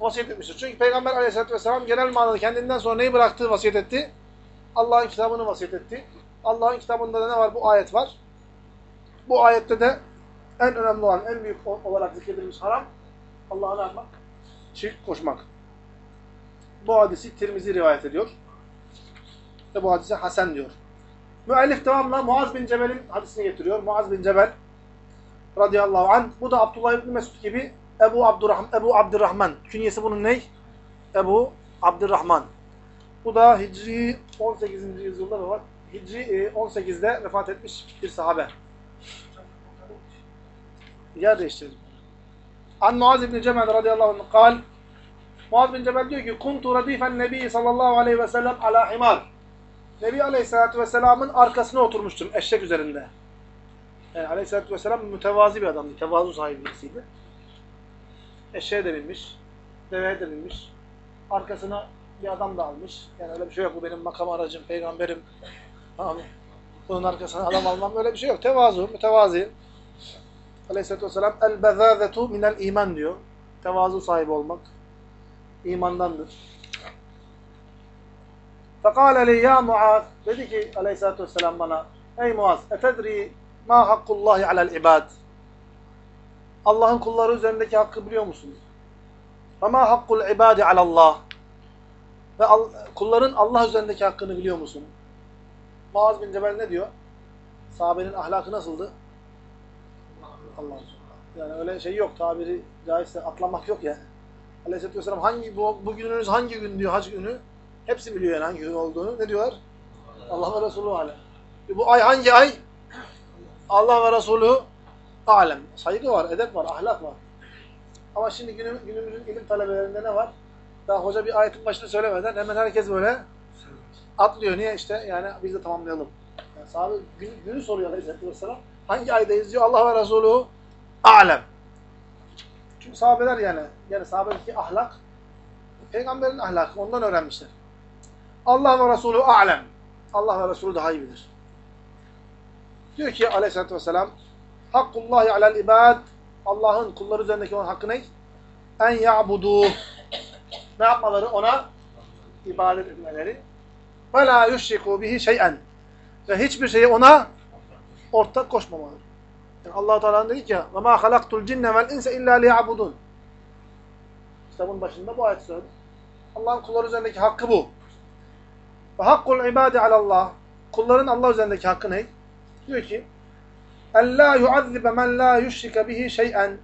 Vasiyet etmiştir. Çünkü Peygamber aleyhissalatü vesselam genel manada kendinden sonra neyi bıraktığı vasiyet etti? Allah'ın kitabını vasiyet etti. Allah'ın kitabında da ne var? Bu ayet var. Bu ayette de en önemli olan, en büyük olarak zikredilmiş haram Allah'a ne yapmak? Şirk koşmak. Bu hadisi Tirmizi rivayet ediyor. Ve bu hadise Hasan diyor. Müellif devamla Muaz bin Cebel'in hadisini getiriyor. Muaz bin Cebel radıyallahu anh. Bu da Abdullah ibn Mesud gibi Ebu Abdurrahman, Ebu Abdurrahman. Künyesi bunun ne? Ebu Abdurrahman. Bu da Hicri 18. yüzyılda vefat. Hicri 18'de vefat etmiş bir sahabe. Yer değiştirdim. An Muaz ibn Cebel radıyallahu anh kal Muaz bin Cebel diyor ki kuntu radifen nebi sallallahu aleyhi ve sellem ala himar. Nebi aleyhissalatü vesselamın arkasına oturmuştum eşek üzerinde. Yani aleyhissalatü vesselam mütevazi bir adamdı. Tevazu sahibi birisiydi. Eşeğe de binmiş. Deveye de binmiş. Arkasına bir adam da almış. Yani öyle bir şey yok. Bu benim makam aracım, peygamberim. Tamam. Bunun arkasına adam almam öyle bir şey yok. Tevazu, mütevazi. Aleyhisselatü vesselam el-bezâzetu minel iman diyor. Tevazu sahibi olmak imandandır. Fekâle li ya Muaz dedi ki aleyhissalatü vesselam bana ey Muaz etedri ma hakkullahi alel ibad Allah'ın kulları üzerindeki hakkı biliyor musunuz? Ve ma hakkul ibadi alallah ve kulların Allah üzerindeki hakkını biliyor musun? Muaz bin Cebel ne diyor? Sahabenin ahlakı nasıldı? Allah Yani öyle şey yok. Tabiri caizse atlamak yok yani. Aleyhisselatü Vesselam hangi, bu, bugününüz hangi gün diyor hac günü? Hepsi biliyor yani hangi gün olduğunu. Ne diyorlar? Allah ve Resulü alem. E bu ay hangi ay? Allah ve Resulü alem. Saygı var, edep var, ahlak var. Ama şimdi günüm, günümüzün ilim talebelerinde ne var? Daha hoca bir ayetin başını söylemeden hemen herkes böyle atlıyor. Niye işte? Yani biz de tamamlayalım. Yani sahabe gün, günü soruyor Aleyhisselatü Vesselam. Hangi aydayız diyor? Allah ve Resulü alem. Çünkü sahabeler yani, yani sahabedeki ahlak, peygamberin ahlakı, ondan öğrenmişler. Allah ve Resulü alem. Allah ve Resulü daha iyi bilir. Diyor ki aleyhissalatü vesselam, Hakkullahi alel ibad, Allah'ın kulları üzerindeki olan hakkı ne? En ya'budu. Ne yapmaları? Ona ibadet etmeleri. Ve la yuşriku bihi şey'en. Ve hiçbir şeyi ona ortak koşmamaları. Yani Allah Teala dedi ki: "Ve ma halaktul cinne vel insa illa liya'budun." Kitabın başında bu ayet söyledi. Allah'ın kulları üzerindeki hakkı bu. Ve hakkul ibadi alallah. Kulların Allah üzerindeki hakkı ne? Diyor ki: "Ella yuazzibe men la yushrike bihi şey'en."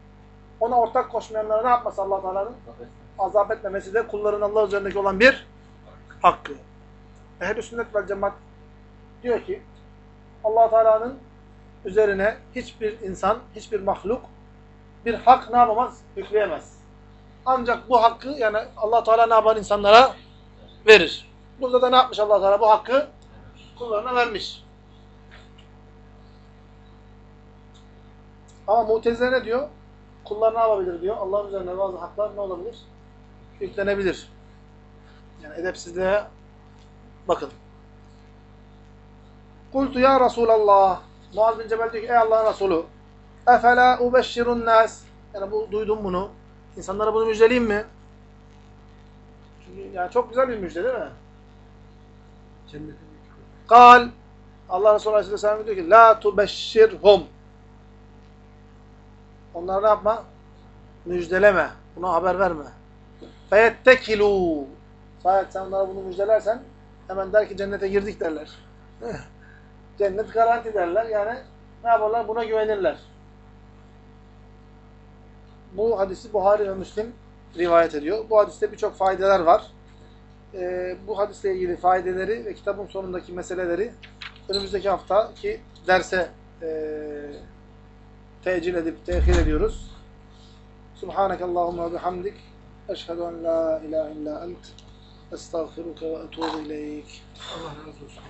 Ona ortak koşmayanlara ne yapması Allah Teala'nın? Azap etmemesi de kulların Allah üzerindeki olan bir hakkı. Ehl-i sünnet vel cemaat diyor ki Allah Teala'nın üzerine hiçbir insan, hiçbir mahluk bir hak ne yapamaz? Yükleyemez. Ancak bu hakkı yani allah Teala ne yapar insanlara? Verir. Burada da ne yapmış allah Teala? Bu hakkı kullarına vermiş. Ama mutezile ne diyor? Kullar ne yapabilir diyor. Allah'ın üzerine bazı haklar ne olabilir? Yüklenebilir. Yani edepsizliğe bakın. Kultu ya Resulallah Muaz bin Cebel diyor ki ey Allah'ın Resulü efela ubeşşirun nas yani bu duydum bunu. İnsanlara bunu müjdeleyeyim mi? Çünkü yani çok güzel bir müjde değil mi? Kal Allah Resulü Aleyhisselam diyor ki la tubeşşirhum Onlara ne yapma? Müjdeleme. Buna haber verme. Feyettekilu Şayet sen onlara bunu müjdelersen hemen der ki cennete girdik derler. Cennet garanti derler. Yani ne yaparlar? Buna güvenirler. Bu hadisi Buhari ve Müslim rivayet ediyor. Bu hadiste birçok faydeler var. Ee, bu hadisle ilgili faydeleri ve kitabın sonundaki meseleleri önümüzdeki haftaki derse e, tecil edip tehir ediyoruz. Subhaneke Allahumma bihamdik. Eşhedü en la ilahe illa ent. Estağfiruke ve etubu ileyk. Allah razı olsun.